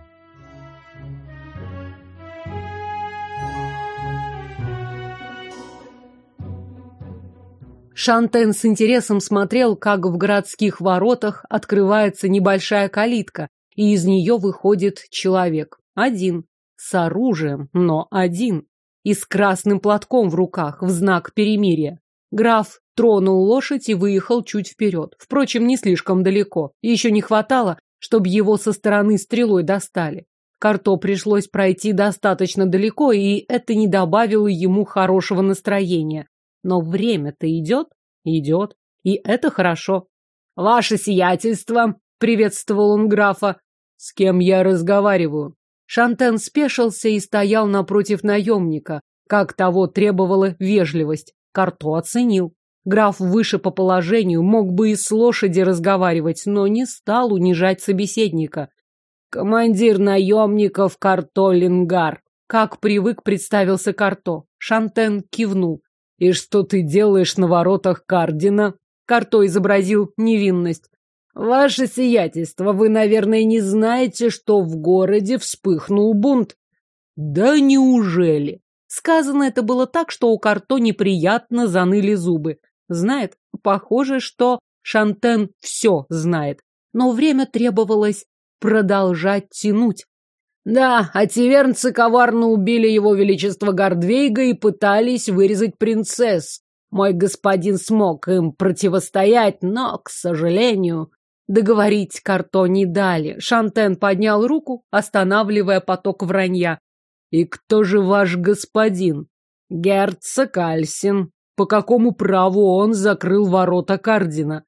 Шантен с интересом смотрел, как в городских воротах открывается небольшая калитка, и из нее выходит человек. Один. С оружием, но один. И с красным платком в руках, в знак перемирия. Граф тронул лошадь и выехал чуть вперед. Впрочем, не слишком далеко. Еще не хватало, чтобы его со стороны стрелой достали. Карто пришлось пройти достаточно далеко, и это не добавило ему хорошего настроения. Но время-то идет, идет, и это хорошо. Ваше сиятельство, приветствовал он графа. С кем я разговариваю? Шантен спешился и стоял напротив наемника, как того требовала вежливость. Карто оценил. Граф выше по положению, мог бы и с лошади разговаривать, но не стал унижать собеседника. Командир наемников Карто Лингар. Как привык, представился Карто. Шантен кивнул.
И что ты делаешь на воротах Кардина? Карто изобразил невинность. Ваше сиятельство, вы, наверное, не знаете, что в городе вспыхнул бунт. Да неужели? Сказано это было так, что у Карто неприятно заныли зубы. Знает? Похоже, что Шантен все знает. Но время требовалось продолжать тянуть. Да, а тивернцы коварно убили его величество Гордвейга и пытались вырезать принцесс. Мой господин смог им противостоять, но, к сожалению... Договорить Карто не дали. Шантен поднял руку, останавливая поток вранья. «И кто же ваш господин?» «Герцог Альсин. По какому праву он закрыл ворота Кардина?»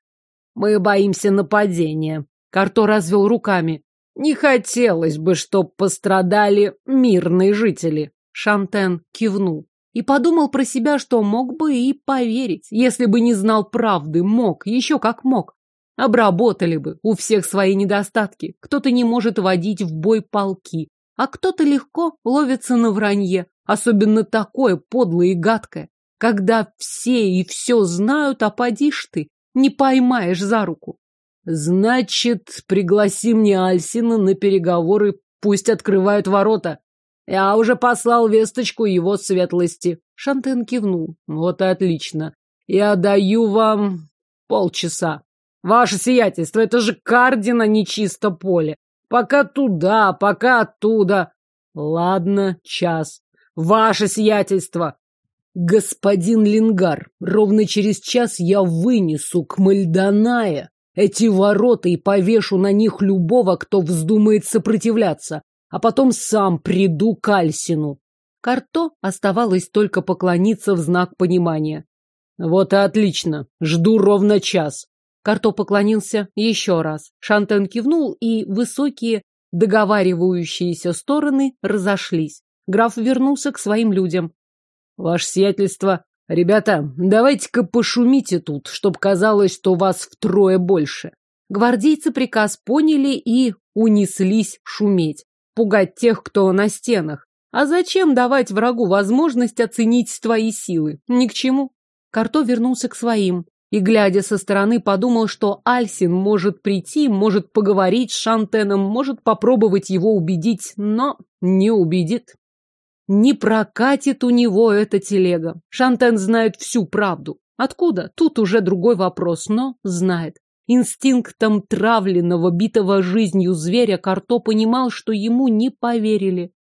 «Мы боимся нападения». Карто развел руками. Не хотелось бы, чтоб пострадали мирные жители. Шантен кивнул и подумал про себя, что мог бы и поверить, если бы не знал правды, мог, еще как мог. Обработали бы, у всех свои недостатки. Кто-то не может водить в бой полки, а кто-то легко ловится на вранье, особенно такое подлое и гадкое, когда все и все знают, а подишь ты, не поймаешь за руку. Значит, пригласи мне Альсина на переговоры, пусть открывают ворота. Я уже послал весточку его светлости. Шантен кивнул. Вот и отлично. Я даю вам полчаса. Ваше сиятельство, это же Кардина нечисто поле. Пока туда, пока оттуда. Ладно, час. Ваше сиятельство. Господин Лингар, ровно через час я вынесу к Мальдоная эти ворота и повешу на них любого, кто вздумает сопротивляться, а потом сам приду к Альсину. Карто оставалось только поклониться в знак понимания. Вот и отлично. Жду ровно час. Карто поклонился еще раз. Шантен кивнул, и высокие договаривающиеся стороны разошлись. Граф вернулся к своим людям. Ваше сиятельство, «Ребята, давайте-ка пошумите тут, чтоб казалось, что вас втрое больше». Гвардейцы приказ поняли и унеслись шуметь, пугать тех, кто на стенах. А зачем давать врагу возможность оценить твои силы? Ни к чему. Карто вернулся к своим и, глядя со стороны, подумал, что Альсин может прийти, может поговорить с Шантеном, может попробовать его убедить, но не убедит. Не прокатит у него эта телега. Шантен знает всю правду. Откуда? Тут уже другой вопрос, но знает. Инстинктом травленного, битого жизнью зверя Карто понимал, что ему не поверили.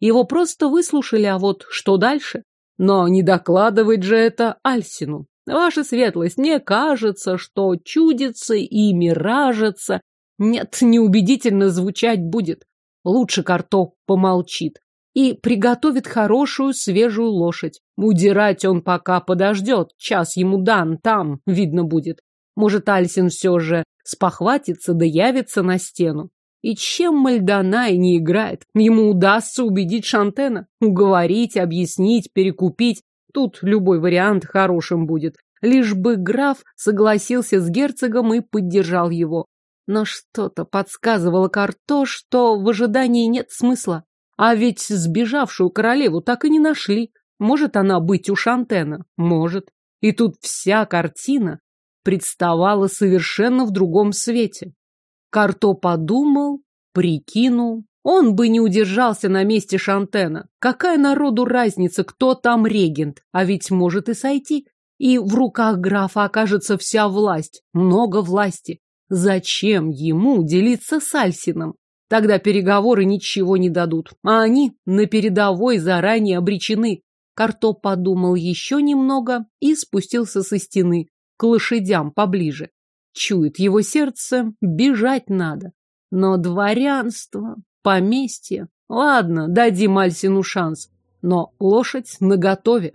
Его просто выслушали, а вот что дальше? Но не докладывать же это Альсину. Ваша светлость, мне кажется, что чудится и миражится. Нет, неубедительно звучать будет. Лучше Карто помолчит и приготовит хорошую свежую лошадь. Удирать он пока подождет, час ему дан, там видно будет. Может, Альсин все же спохватится да явится на стену. И чем Мальдонай не играет? Ему удастся убедить Шантена, уговорить, объяснить, перекупить. Тут любой вариант хорошим будет. Лишь бы граф согласился с герцогом и поддержал его. Но что-то подсказывало Карто, что в ожидании нет смысла. А ведь сбежавшую королеву так и не нашли. Может она быть у Шантена? Может. И тут вся картина представала совершенно в другом свете. Карто подумал, прикинул. Он бы не удержался на месте Шантена. Какая народу разница, кто там регент? А ведь может и сойти. И в руках графа окажется вся власть. Много власти. Зачем ему делиться с Альсином? Тогда переговоры ничего не дадут, а они на передовой заранее обречены. Карто подумал еще немного и спустился со стены, к лошадям поближе. Чует его сердце, бежать надо. Но дворянство, поместье... Ладно, дадим Альсину шанс, но лошадь наготове.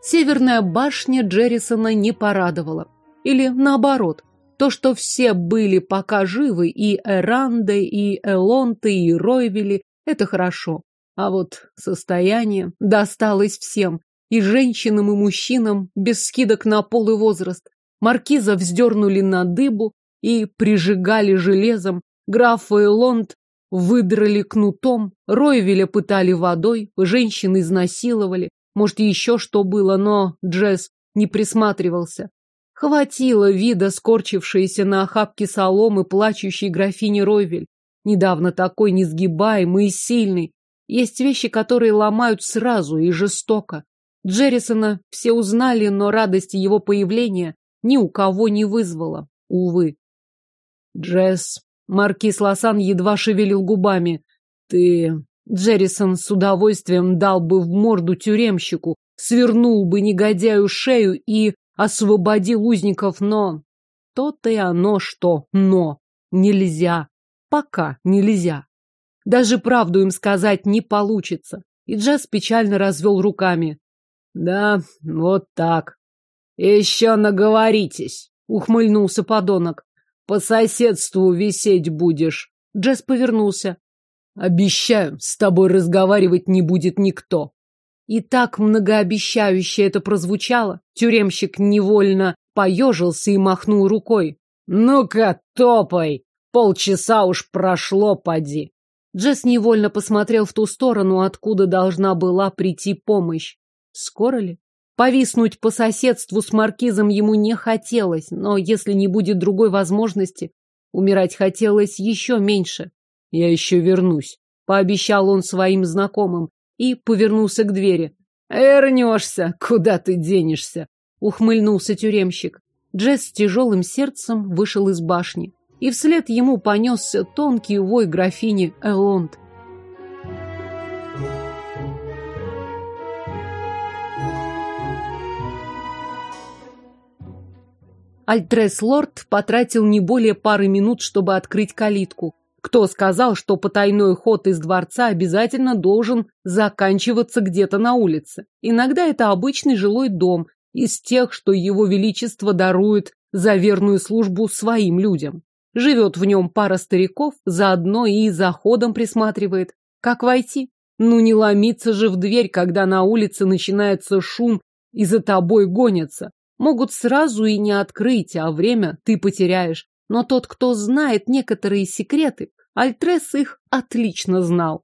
Северная башня Джеррисона не порадовала. Или наоборот, то, что все были пока живы, и Эранде, и Элонте, и Ройвели, это хорошо. А вот состояние досталось всем, и женщинам, и мужчинам, без скидок на пол и возраст. Маркиза вздернули на дыбу и прижигали железом,
Графа и Лонд выдрали кнутом, Ройвеля пытали водой, женщин изнасиловали. Может, еще что было, но Джесс не присматривался. Хватило вида скорчившейся на охапке соломы плачущей графини Ройвель. Недавно такой несгибаемый и сильный. Есть вещи, которые ломают сразу и жестоко. Джеррисона все узнали, но радости его появления ни у кого не вызвало. Увы. Джесс. Маркиз Лосан едва шевелил губами. Ты... Джеррисон с удовольствием дал бы в морду тюремщику, свернул бы негодяю шею и освободил узников, но... То-то и оно что, но. Нельзя. Пока нельзя. Даже правду им сказать не получится. И Джесс печально развел руками. Да, вот так. Еще наговоритесь, ухмыльнулся подонок. По соседству висеть будешь. Джесс повернулся. Обещаю, с тобой разговаривать не будет никто. И так многообещающе это прозвучало. Тюремщик невольно поежился и махнул рукой. Ну-ка, топай! Полчаса уж прошло, поди. Джесс невольно посмотрел в ту сторону, откуда должна была прийти помощь. Скоро ли? Повиснуть по соседству с маркизом ему не хотелось, но если не будет другой возможности, умирать хотелось еще меньше. Я еще вернусь, пообещал он своим знакомым и повернулся к двери. Вернешься, куда ты денешься? Ухмыльнулся тюремщик. Джесс с тяжелым сердцем вышел из башни, и вслед ему понесся тонкий вой графини Элонд. Альтрес Лорд потратил не более пары минут, чтобы открыть калитку. Кто сказал, что потайной ход из дворца обязательно должен заканчиваться где-то на улице? Иногда это обычный жилой дом, из тех, что его величество дарует за верную службу своим людям. Живет в нем пара стариков, заодно и за ходом присматривает. Как войти? Ну не ломиться же в дверь, когда на улице начинается шум и за тобой гонятся. Могут сразу и не открыть, а время ты потеряешь. Но тот, кто знает некоторые секреты, Альтрес их отлично знал.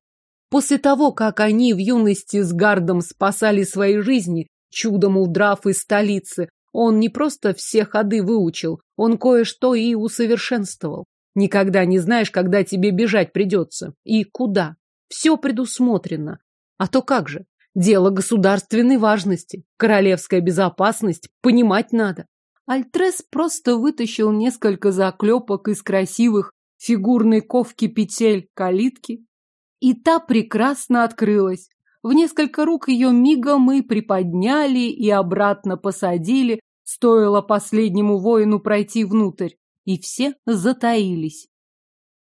После того, как они в юности с Гардом спасали свои жизни, чудом удрав из столицы, он не просто все ходы выучил, он кое-что и усовершенствовал. Никогда не знаешь, когда тебе бежать придется и куда. Все предусмотрено. А то как же? Дело государственной важности. Королевская безопасность. Понимать надо. Альтрес просто вытащил несколько заклепок из красивых фигурной ковки петель калитки, и та прекрасно открылась. В несколько рук ее мигом и приподняли, и обратно посадили, стоило последнему воину пройти внутрь, и все затаились.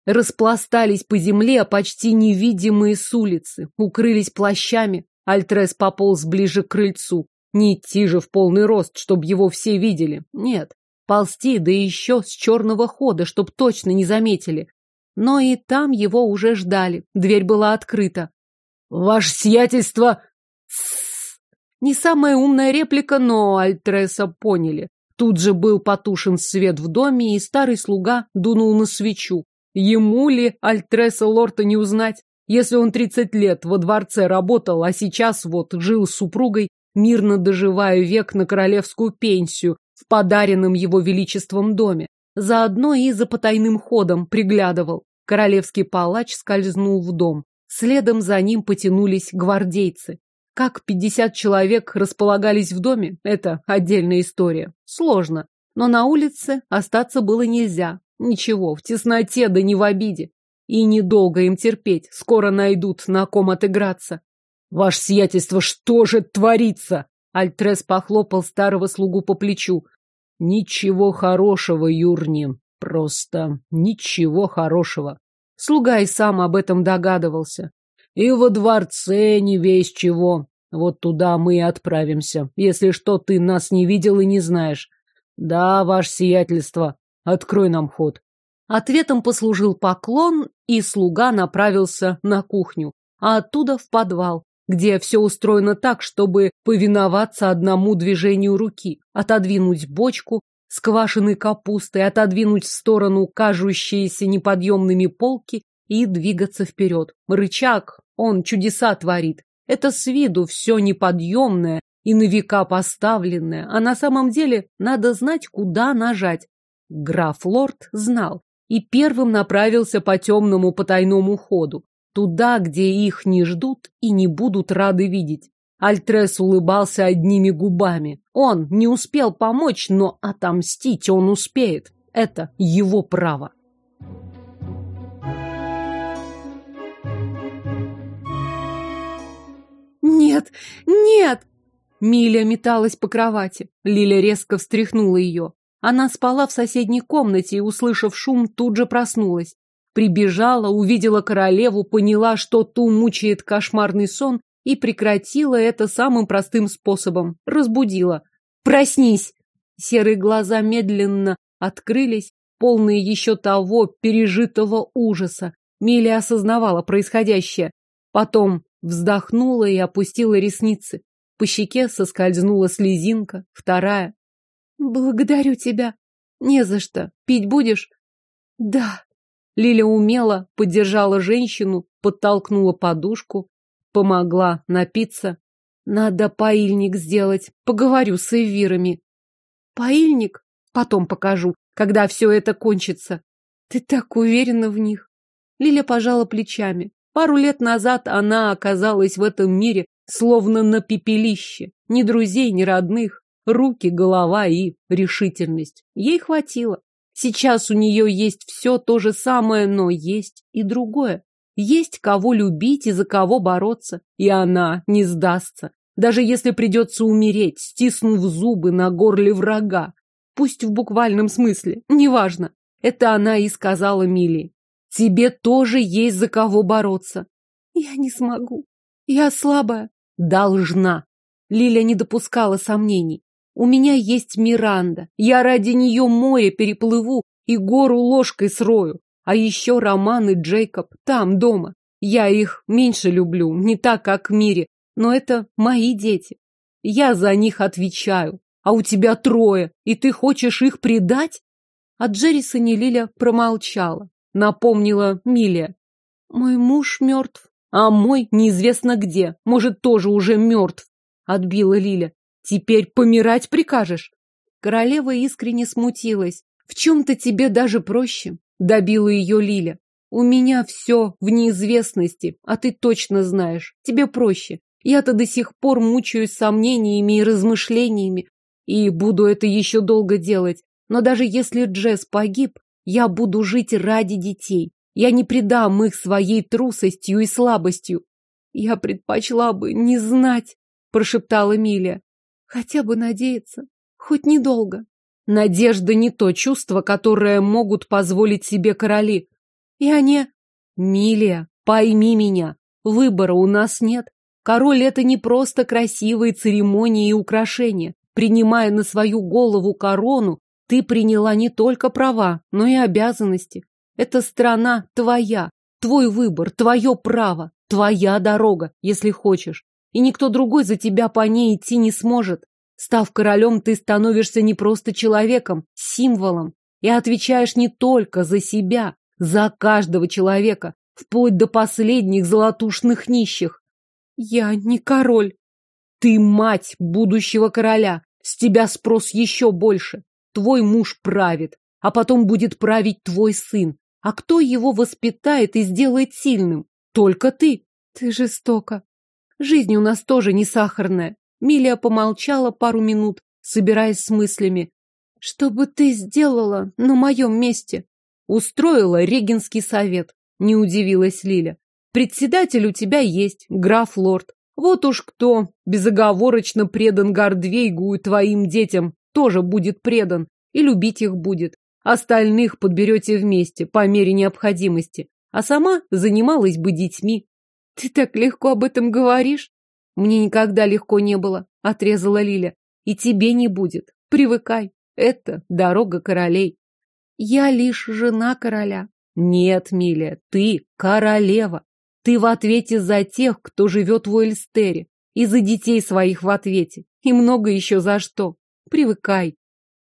Распластались по земле почти невидимые с улицы, укрылись плащами, Альтрес пополз ближе к крыльцу. Не идти же в полный рост, чтобы его все видели. Нет, ползти, да еще с черного хода, чтоб точно не заметили. Но и там его уже ждали. Дверь была открыта. «Ваше сиятельство!» Не самая умная реплика, но Альтреса поняли. Тут же был потушен свет в доме, и старый слуга дунул на свечу. Ему ли Альтреса Лорта не узнать? Если он тридцать лет во дворце работал, а сейчас вот жил с супругой, мирно доживая век на королевскую пенсию в подаренном его величеством доме, заодно и за потайным ходом приглядывал. Королевский палач скользнул в дом. Следом за ним потянулись гвардейцы. Как пятьдесят человек располагались в доме, это отдельная история. Сложно. Но на улице остаться было нельзя. Ничего, в тесноте да не в обиде. И недолго им терпеть, скоро найдут, на ком отыграться. Ваше сиятельство, что же творится? Альтрес похлопал старого слугу по плечу. Ничего хорошего, Юрни, просто ничего хорошего. Слуга и сам об этом догадывался. И во дворце не весь чего. Вот туда мы и отправимся. Если что, ты нас не видел и не знаешь. Да, ваше сиятельство, открой нам ход. Ответом послужил поклон, и слуга направился на кухню, а оттуда в подвал, где все устроено так, чтобы повиноваться одному движению руки, отодвинуть бочку, с квашеной капустой, отодвинуть в сторону кажущиеся неподъемными полки и двигаться вперед. Рычаг, он чудеса творит. Это с виду все неподъемное и на века поставленное, а на самом деле надо знать, куда нажать. Граф Лорд знал и первым направился по темному потайному ходу, туда, где их не ждут и не будут рады видеть. Альтрес улыбался одними губами. Он не успел помочь, но отомстить он успеет. Это его право. «Нет! Нет!» Миля металась по кровати. Лиля резко встряхнула ее. Она спала в соседней комнате и, услышав шум, тут же проснулась. Прибежала, увидела королеву, поняла, что ту мучает кошмарный сон и прекратила это самым простым способом. Разбудила. «Проснись!» Серые глаза медленно открылись, полные еще того пережитого ужаса. Миля осознавала происходящее. Потом вздохнула и опустила ресницы. По щеке соскользнула слезинка, вторая. «Благодарю тебя. Не за что. Пить будешь?» «Да». Лиля умело поддержала женщину, подтолкнула подушку, помогла напиться. «Надо поильник сделать. Поговорю с эвирами». «Поильник? Потом покажу, когда все это кончится. Ты так уверена в них?» Лиля пожала плечами. Пару лет назад она оказалась в этом мире словно на пепелище. Ни друзей, ни родных. Руки, голова и решительность. Ей хватило. Сейчас у нее есть все то же самое, но есть и другое. Есть кого любить и за кого бороться. И она не сдастся. Даже если придется умереть, стиснув зубы на горле врага. Пусть в буквальном смысле, неважно. Это она и сказала Миле. Тебе тоже есть за кого бороться. Я не смогу. Я слабая. Должна. Лиля не допускала сомнений. У меня есть Миранда. Я ради нее море переплыву и гору ложкой срою. А еще Роман и Джейкоб там, дома. Я их меньше люблю, не так, как в мире. Но это мои дети. Я за них отвечаю. А у тебя трое, и ты хочешь их предать? А Джеррисоне Лиля промолчала. Напомнила Милия. Мой муж мертв, а мой неизвестно где. Может, тоже уже мертв. Отбила Лиля. Теперь помирать прикажешь? Королева искренне смутилась. В чем-то тебе даже проще. Добила ее Лиля. У меня все в неизвестности, а ты точно знаешь. Тебе проще. Я-то до сих пор мучаюсь сомнениями и размышлениями. И буду это еще долго делать. Но даже если Джесс погиб, я буду жить ради детей. Я не предам их своей трусостью и слабостью. Я предпочла бы не знать, прошептала Миля. Хотя бы надеяться, хоть недолго. Надежда не то чувство, которое могут позволить себе короли. Я не... Милия, пойми меня, выбора у нас нет. Король — это не просто красивые церемонии и украшения. Принимая на свою голову корону, ты приняла не только права, но и обязанности. Эта страна твоя, твой выбор, твое право, твоя дорога, если хочешь. И никто другой за тебя по ней идти не сможет. Став королем, ты становишься не просто человеком, символом. И отвечаешь не только за себя, за каждого человека, вплоть до последних золотушных нищих. Я не король. Ты мать будущего короля. С тебя спрос еще больше. Твой муж правит, а потом будет править твой сын. А кто его воспитает и сделает сильным? Только ты. Ты жестоко. Жизнь у нас тоже не сахарная. Милия помолчала пару минут, собираясь с мыслями. Что бы ты сделала на моем месте? Устроила регенский совет. Не удивилась Лиля. Председатель у тебя есть, граф Лорд. Вот уж кто безоговорочно предан Гордвейгу и твоим детям, тоже будет предан и любить их будет. Остальных подберете вместе, по мере необходимости. А сама занималась бы детьми. Ты так легко об этом говоришь. Мне никогда легко не было, отрезала Лиля. И тебе не будет. Привыкай. Это дорога королей. Я лишь жена короля. Нет, Миля, ты королева. Ты в ответе за тех, кто живет в Уэльстере. И за детей своих в ответе. И много еще за что. Привыкай.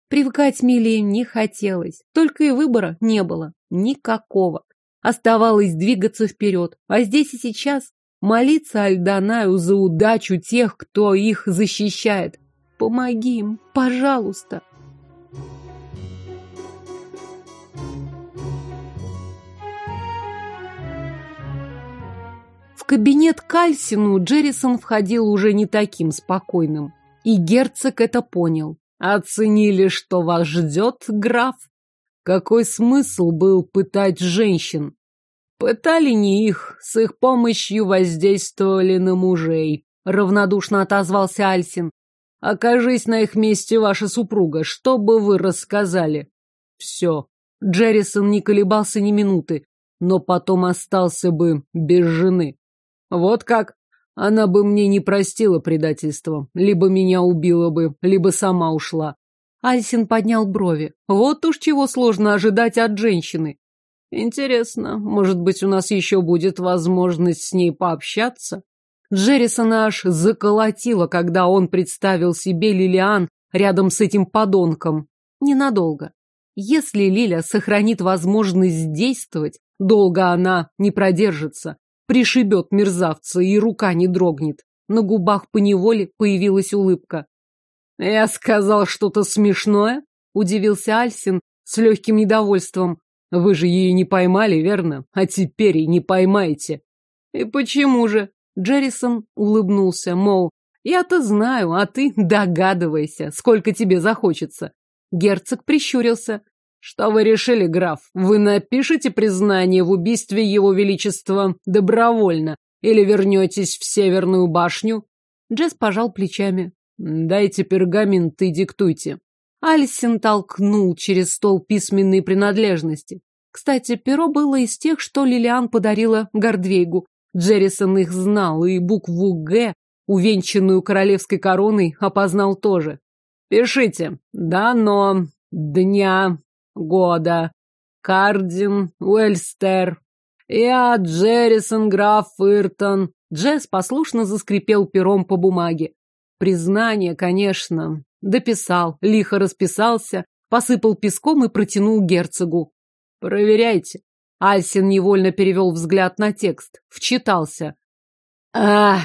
Привыкать Миле не хотелось, только и выбора не было. Никакого. Оставалось двигаться вперед, а здесь и сейчас молиться Альданаю за удачу тех, кто их защищает. Помоги им, пожалуйста. В кабинет Кальсину Джеррисон входил уже не таким спокойным. И герцог это понял.
Оценили, что вас ждет, граф? Какой смысл был пытать женщин? Пытали не их, с их помощью воздействовали на мужей. Равнодушно отозвался Альсин. Окажись на их месте ваша супруга, что бы вы рассказали? Все. Джеррисон не колебался ни минуты, но потом остался бы без жены. Вот как? Она бы мне не простила предательства. Либо меня убила бы, либо сама ушла.
Альсин поднял брови. Вот уж чего сложно ожидать от женщины.
Интересно, может быть, у нас еще будет возможность с ней пообщаться?
Джеррисона аж заколотило, когда он представил себе Лилиан рядом с этим подонком. Ненадолго. Если Лиля сохранит возможность действовать, долго она не продержится. Пришибет мерзавца, и рука не дрогнет. На губах поневоле появилась улыбка.
«Я сказал что-то смешное?» — удивился Альсин с легким недовольством. «Вы же ее не поймали, верно? А теперь и не поймаете».
«И почему же?» — Джеррисон улыбнулся, мол, «Я-то знаю, а ты догадывайся, сколько тебе захочется». Герцог прищурился.
Что вы решили, граф? Вы напишете признание в убийстве его величества добровольно или вернетесь в Северную башню?
Джесс пожал плечами.
Дайте пергамент и диктуйте.
Альсин толкнул через стол письменные принадлежности. Кстати, перо было из тех, что Лилиан подарила Гордвейгу. Джеррисон их знал, и букву «Г», увенчанную королевской короной, опознал тоже.
«Пишите. Дано дня года. Кардин, Уэльстер. Я, Джеррисон, граф Иртон.
Джесс послушно заскрипел пером по бумаге. Признание, конечно. Дописал, лихо расписался, посыпал песком и протянул герцогу.
Проверяйте.
Альсин невольно перевел взгляд на текст. Вчитался. а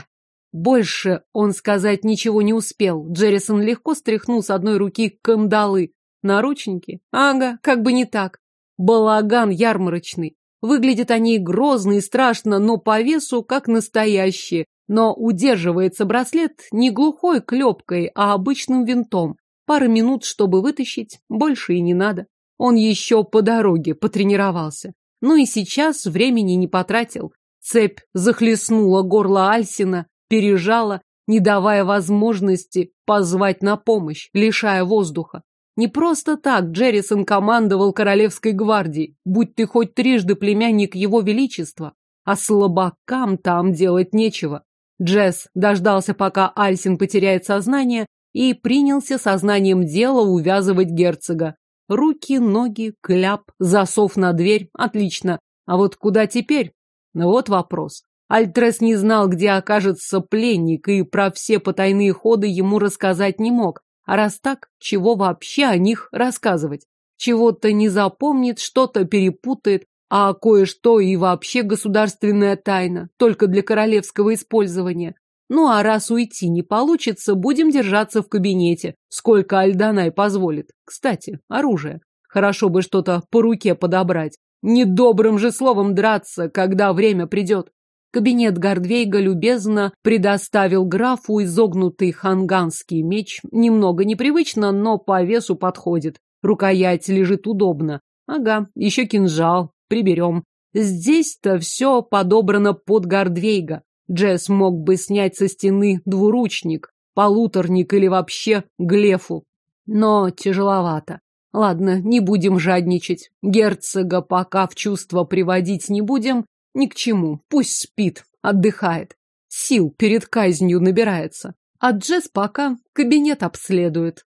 Больше он сказать ничего не успел. Джеррисон легко стряхнул с одной руки кандалы. Наручники? Ага, как бы не так. Балаган ярмарочный. Выглядят они грозно и страшно, но по весу как настоящие. Но удерживается браслет не глухой клепкой, а обычным винтом. Пара минут, чтобы вытащить, больше и не надо. Он еще по дороге потренировался. Ну и сейчас времени не потратил. Цепь захлестнула горло Альсина, пережала, не давая возможности позвать на помощь, лишая воздуха. Не просто так Джеррисон командовал Королевской гвардией, будь ты хоть трижды племянник его величества, а слабакам там делать нечего. Джесс дождался, пока Альсин потеряет сознание, и принялся сознанием дела увязывать герцога. Руки, ноги, кляп, засов на дверь. Отлично. А вот куда теперь? Вот вопрос. Альтрес не знал, где окажется пленник, и про все потайные ходы ему рассказать не мог. А раз так, чего вообще о них рассказывать? Чего-то не запомнит, что-то перепутает, а кое-что и вообще государственная тайна, только для королевского использования. Ну а раз уйти не получится, будем держаться в кабинете, сколько Альданай позволит. Кстати, оружие. Хорошо бы что-то по руке подобрать. Недобрым же словом драться, когда время придет. Кабинет Гордвейга любезно предоставил графу изогнутый ханганский меч. Немного непривычно, но по весу подходит. Рукоять лежит удобно. Ага, еще кинжал. Приберем. Здесь-то все подобрано под Гордвейга. Джесс мог бы снять со стены двуручник, полуторник или вообще глефу. Но тяжеловато. Ладно, не будем жадничать. Герцога пока в чувство приводить не будем, ни к чему, пусть спит, отдыхает. Сил перед казнью набирается. А Джесс пока кабинет обследует.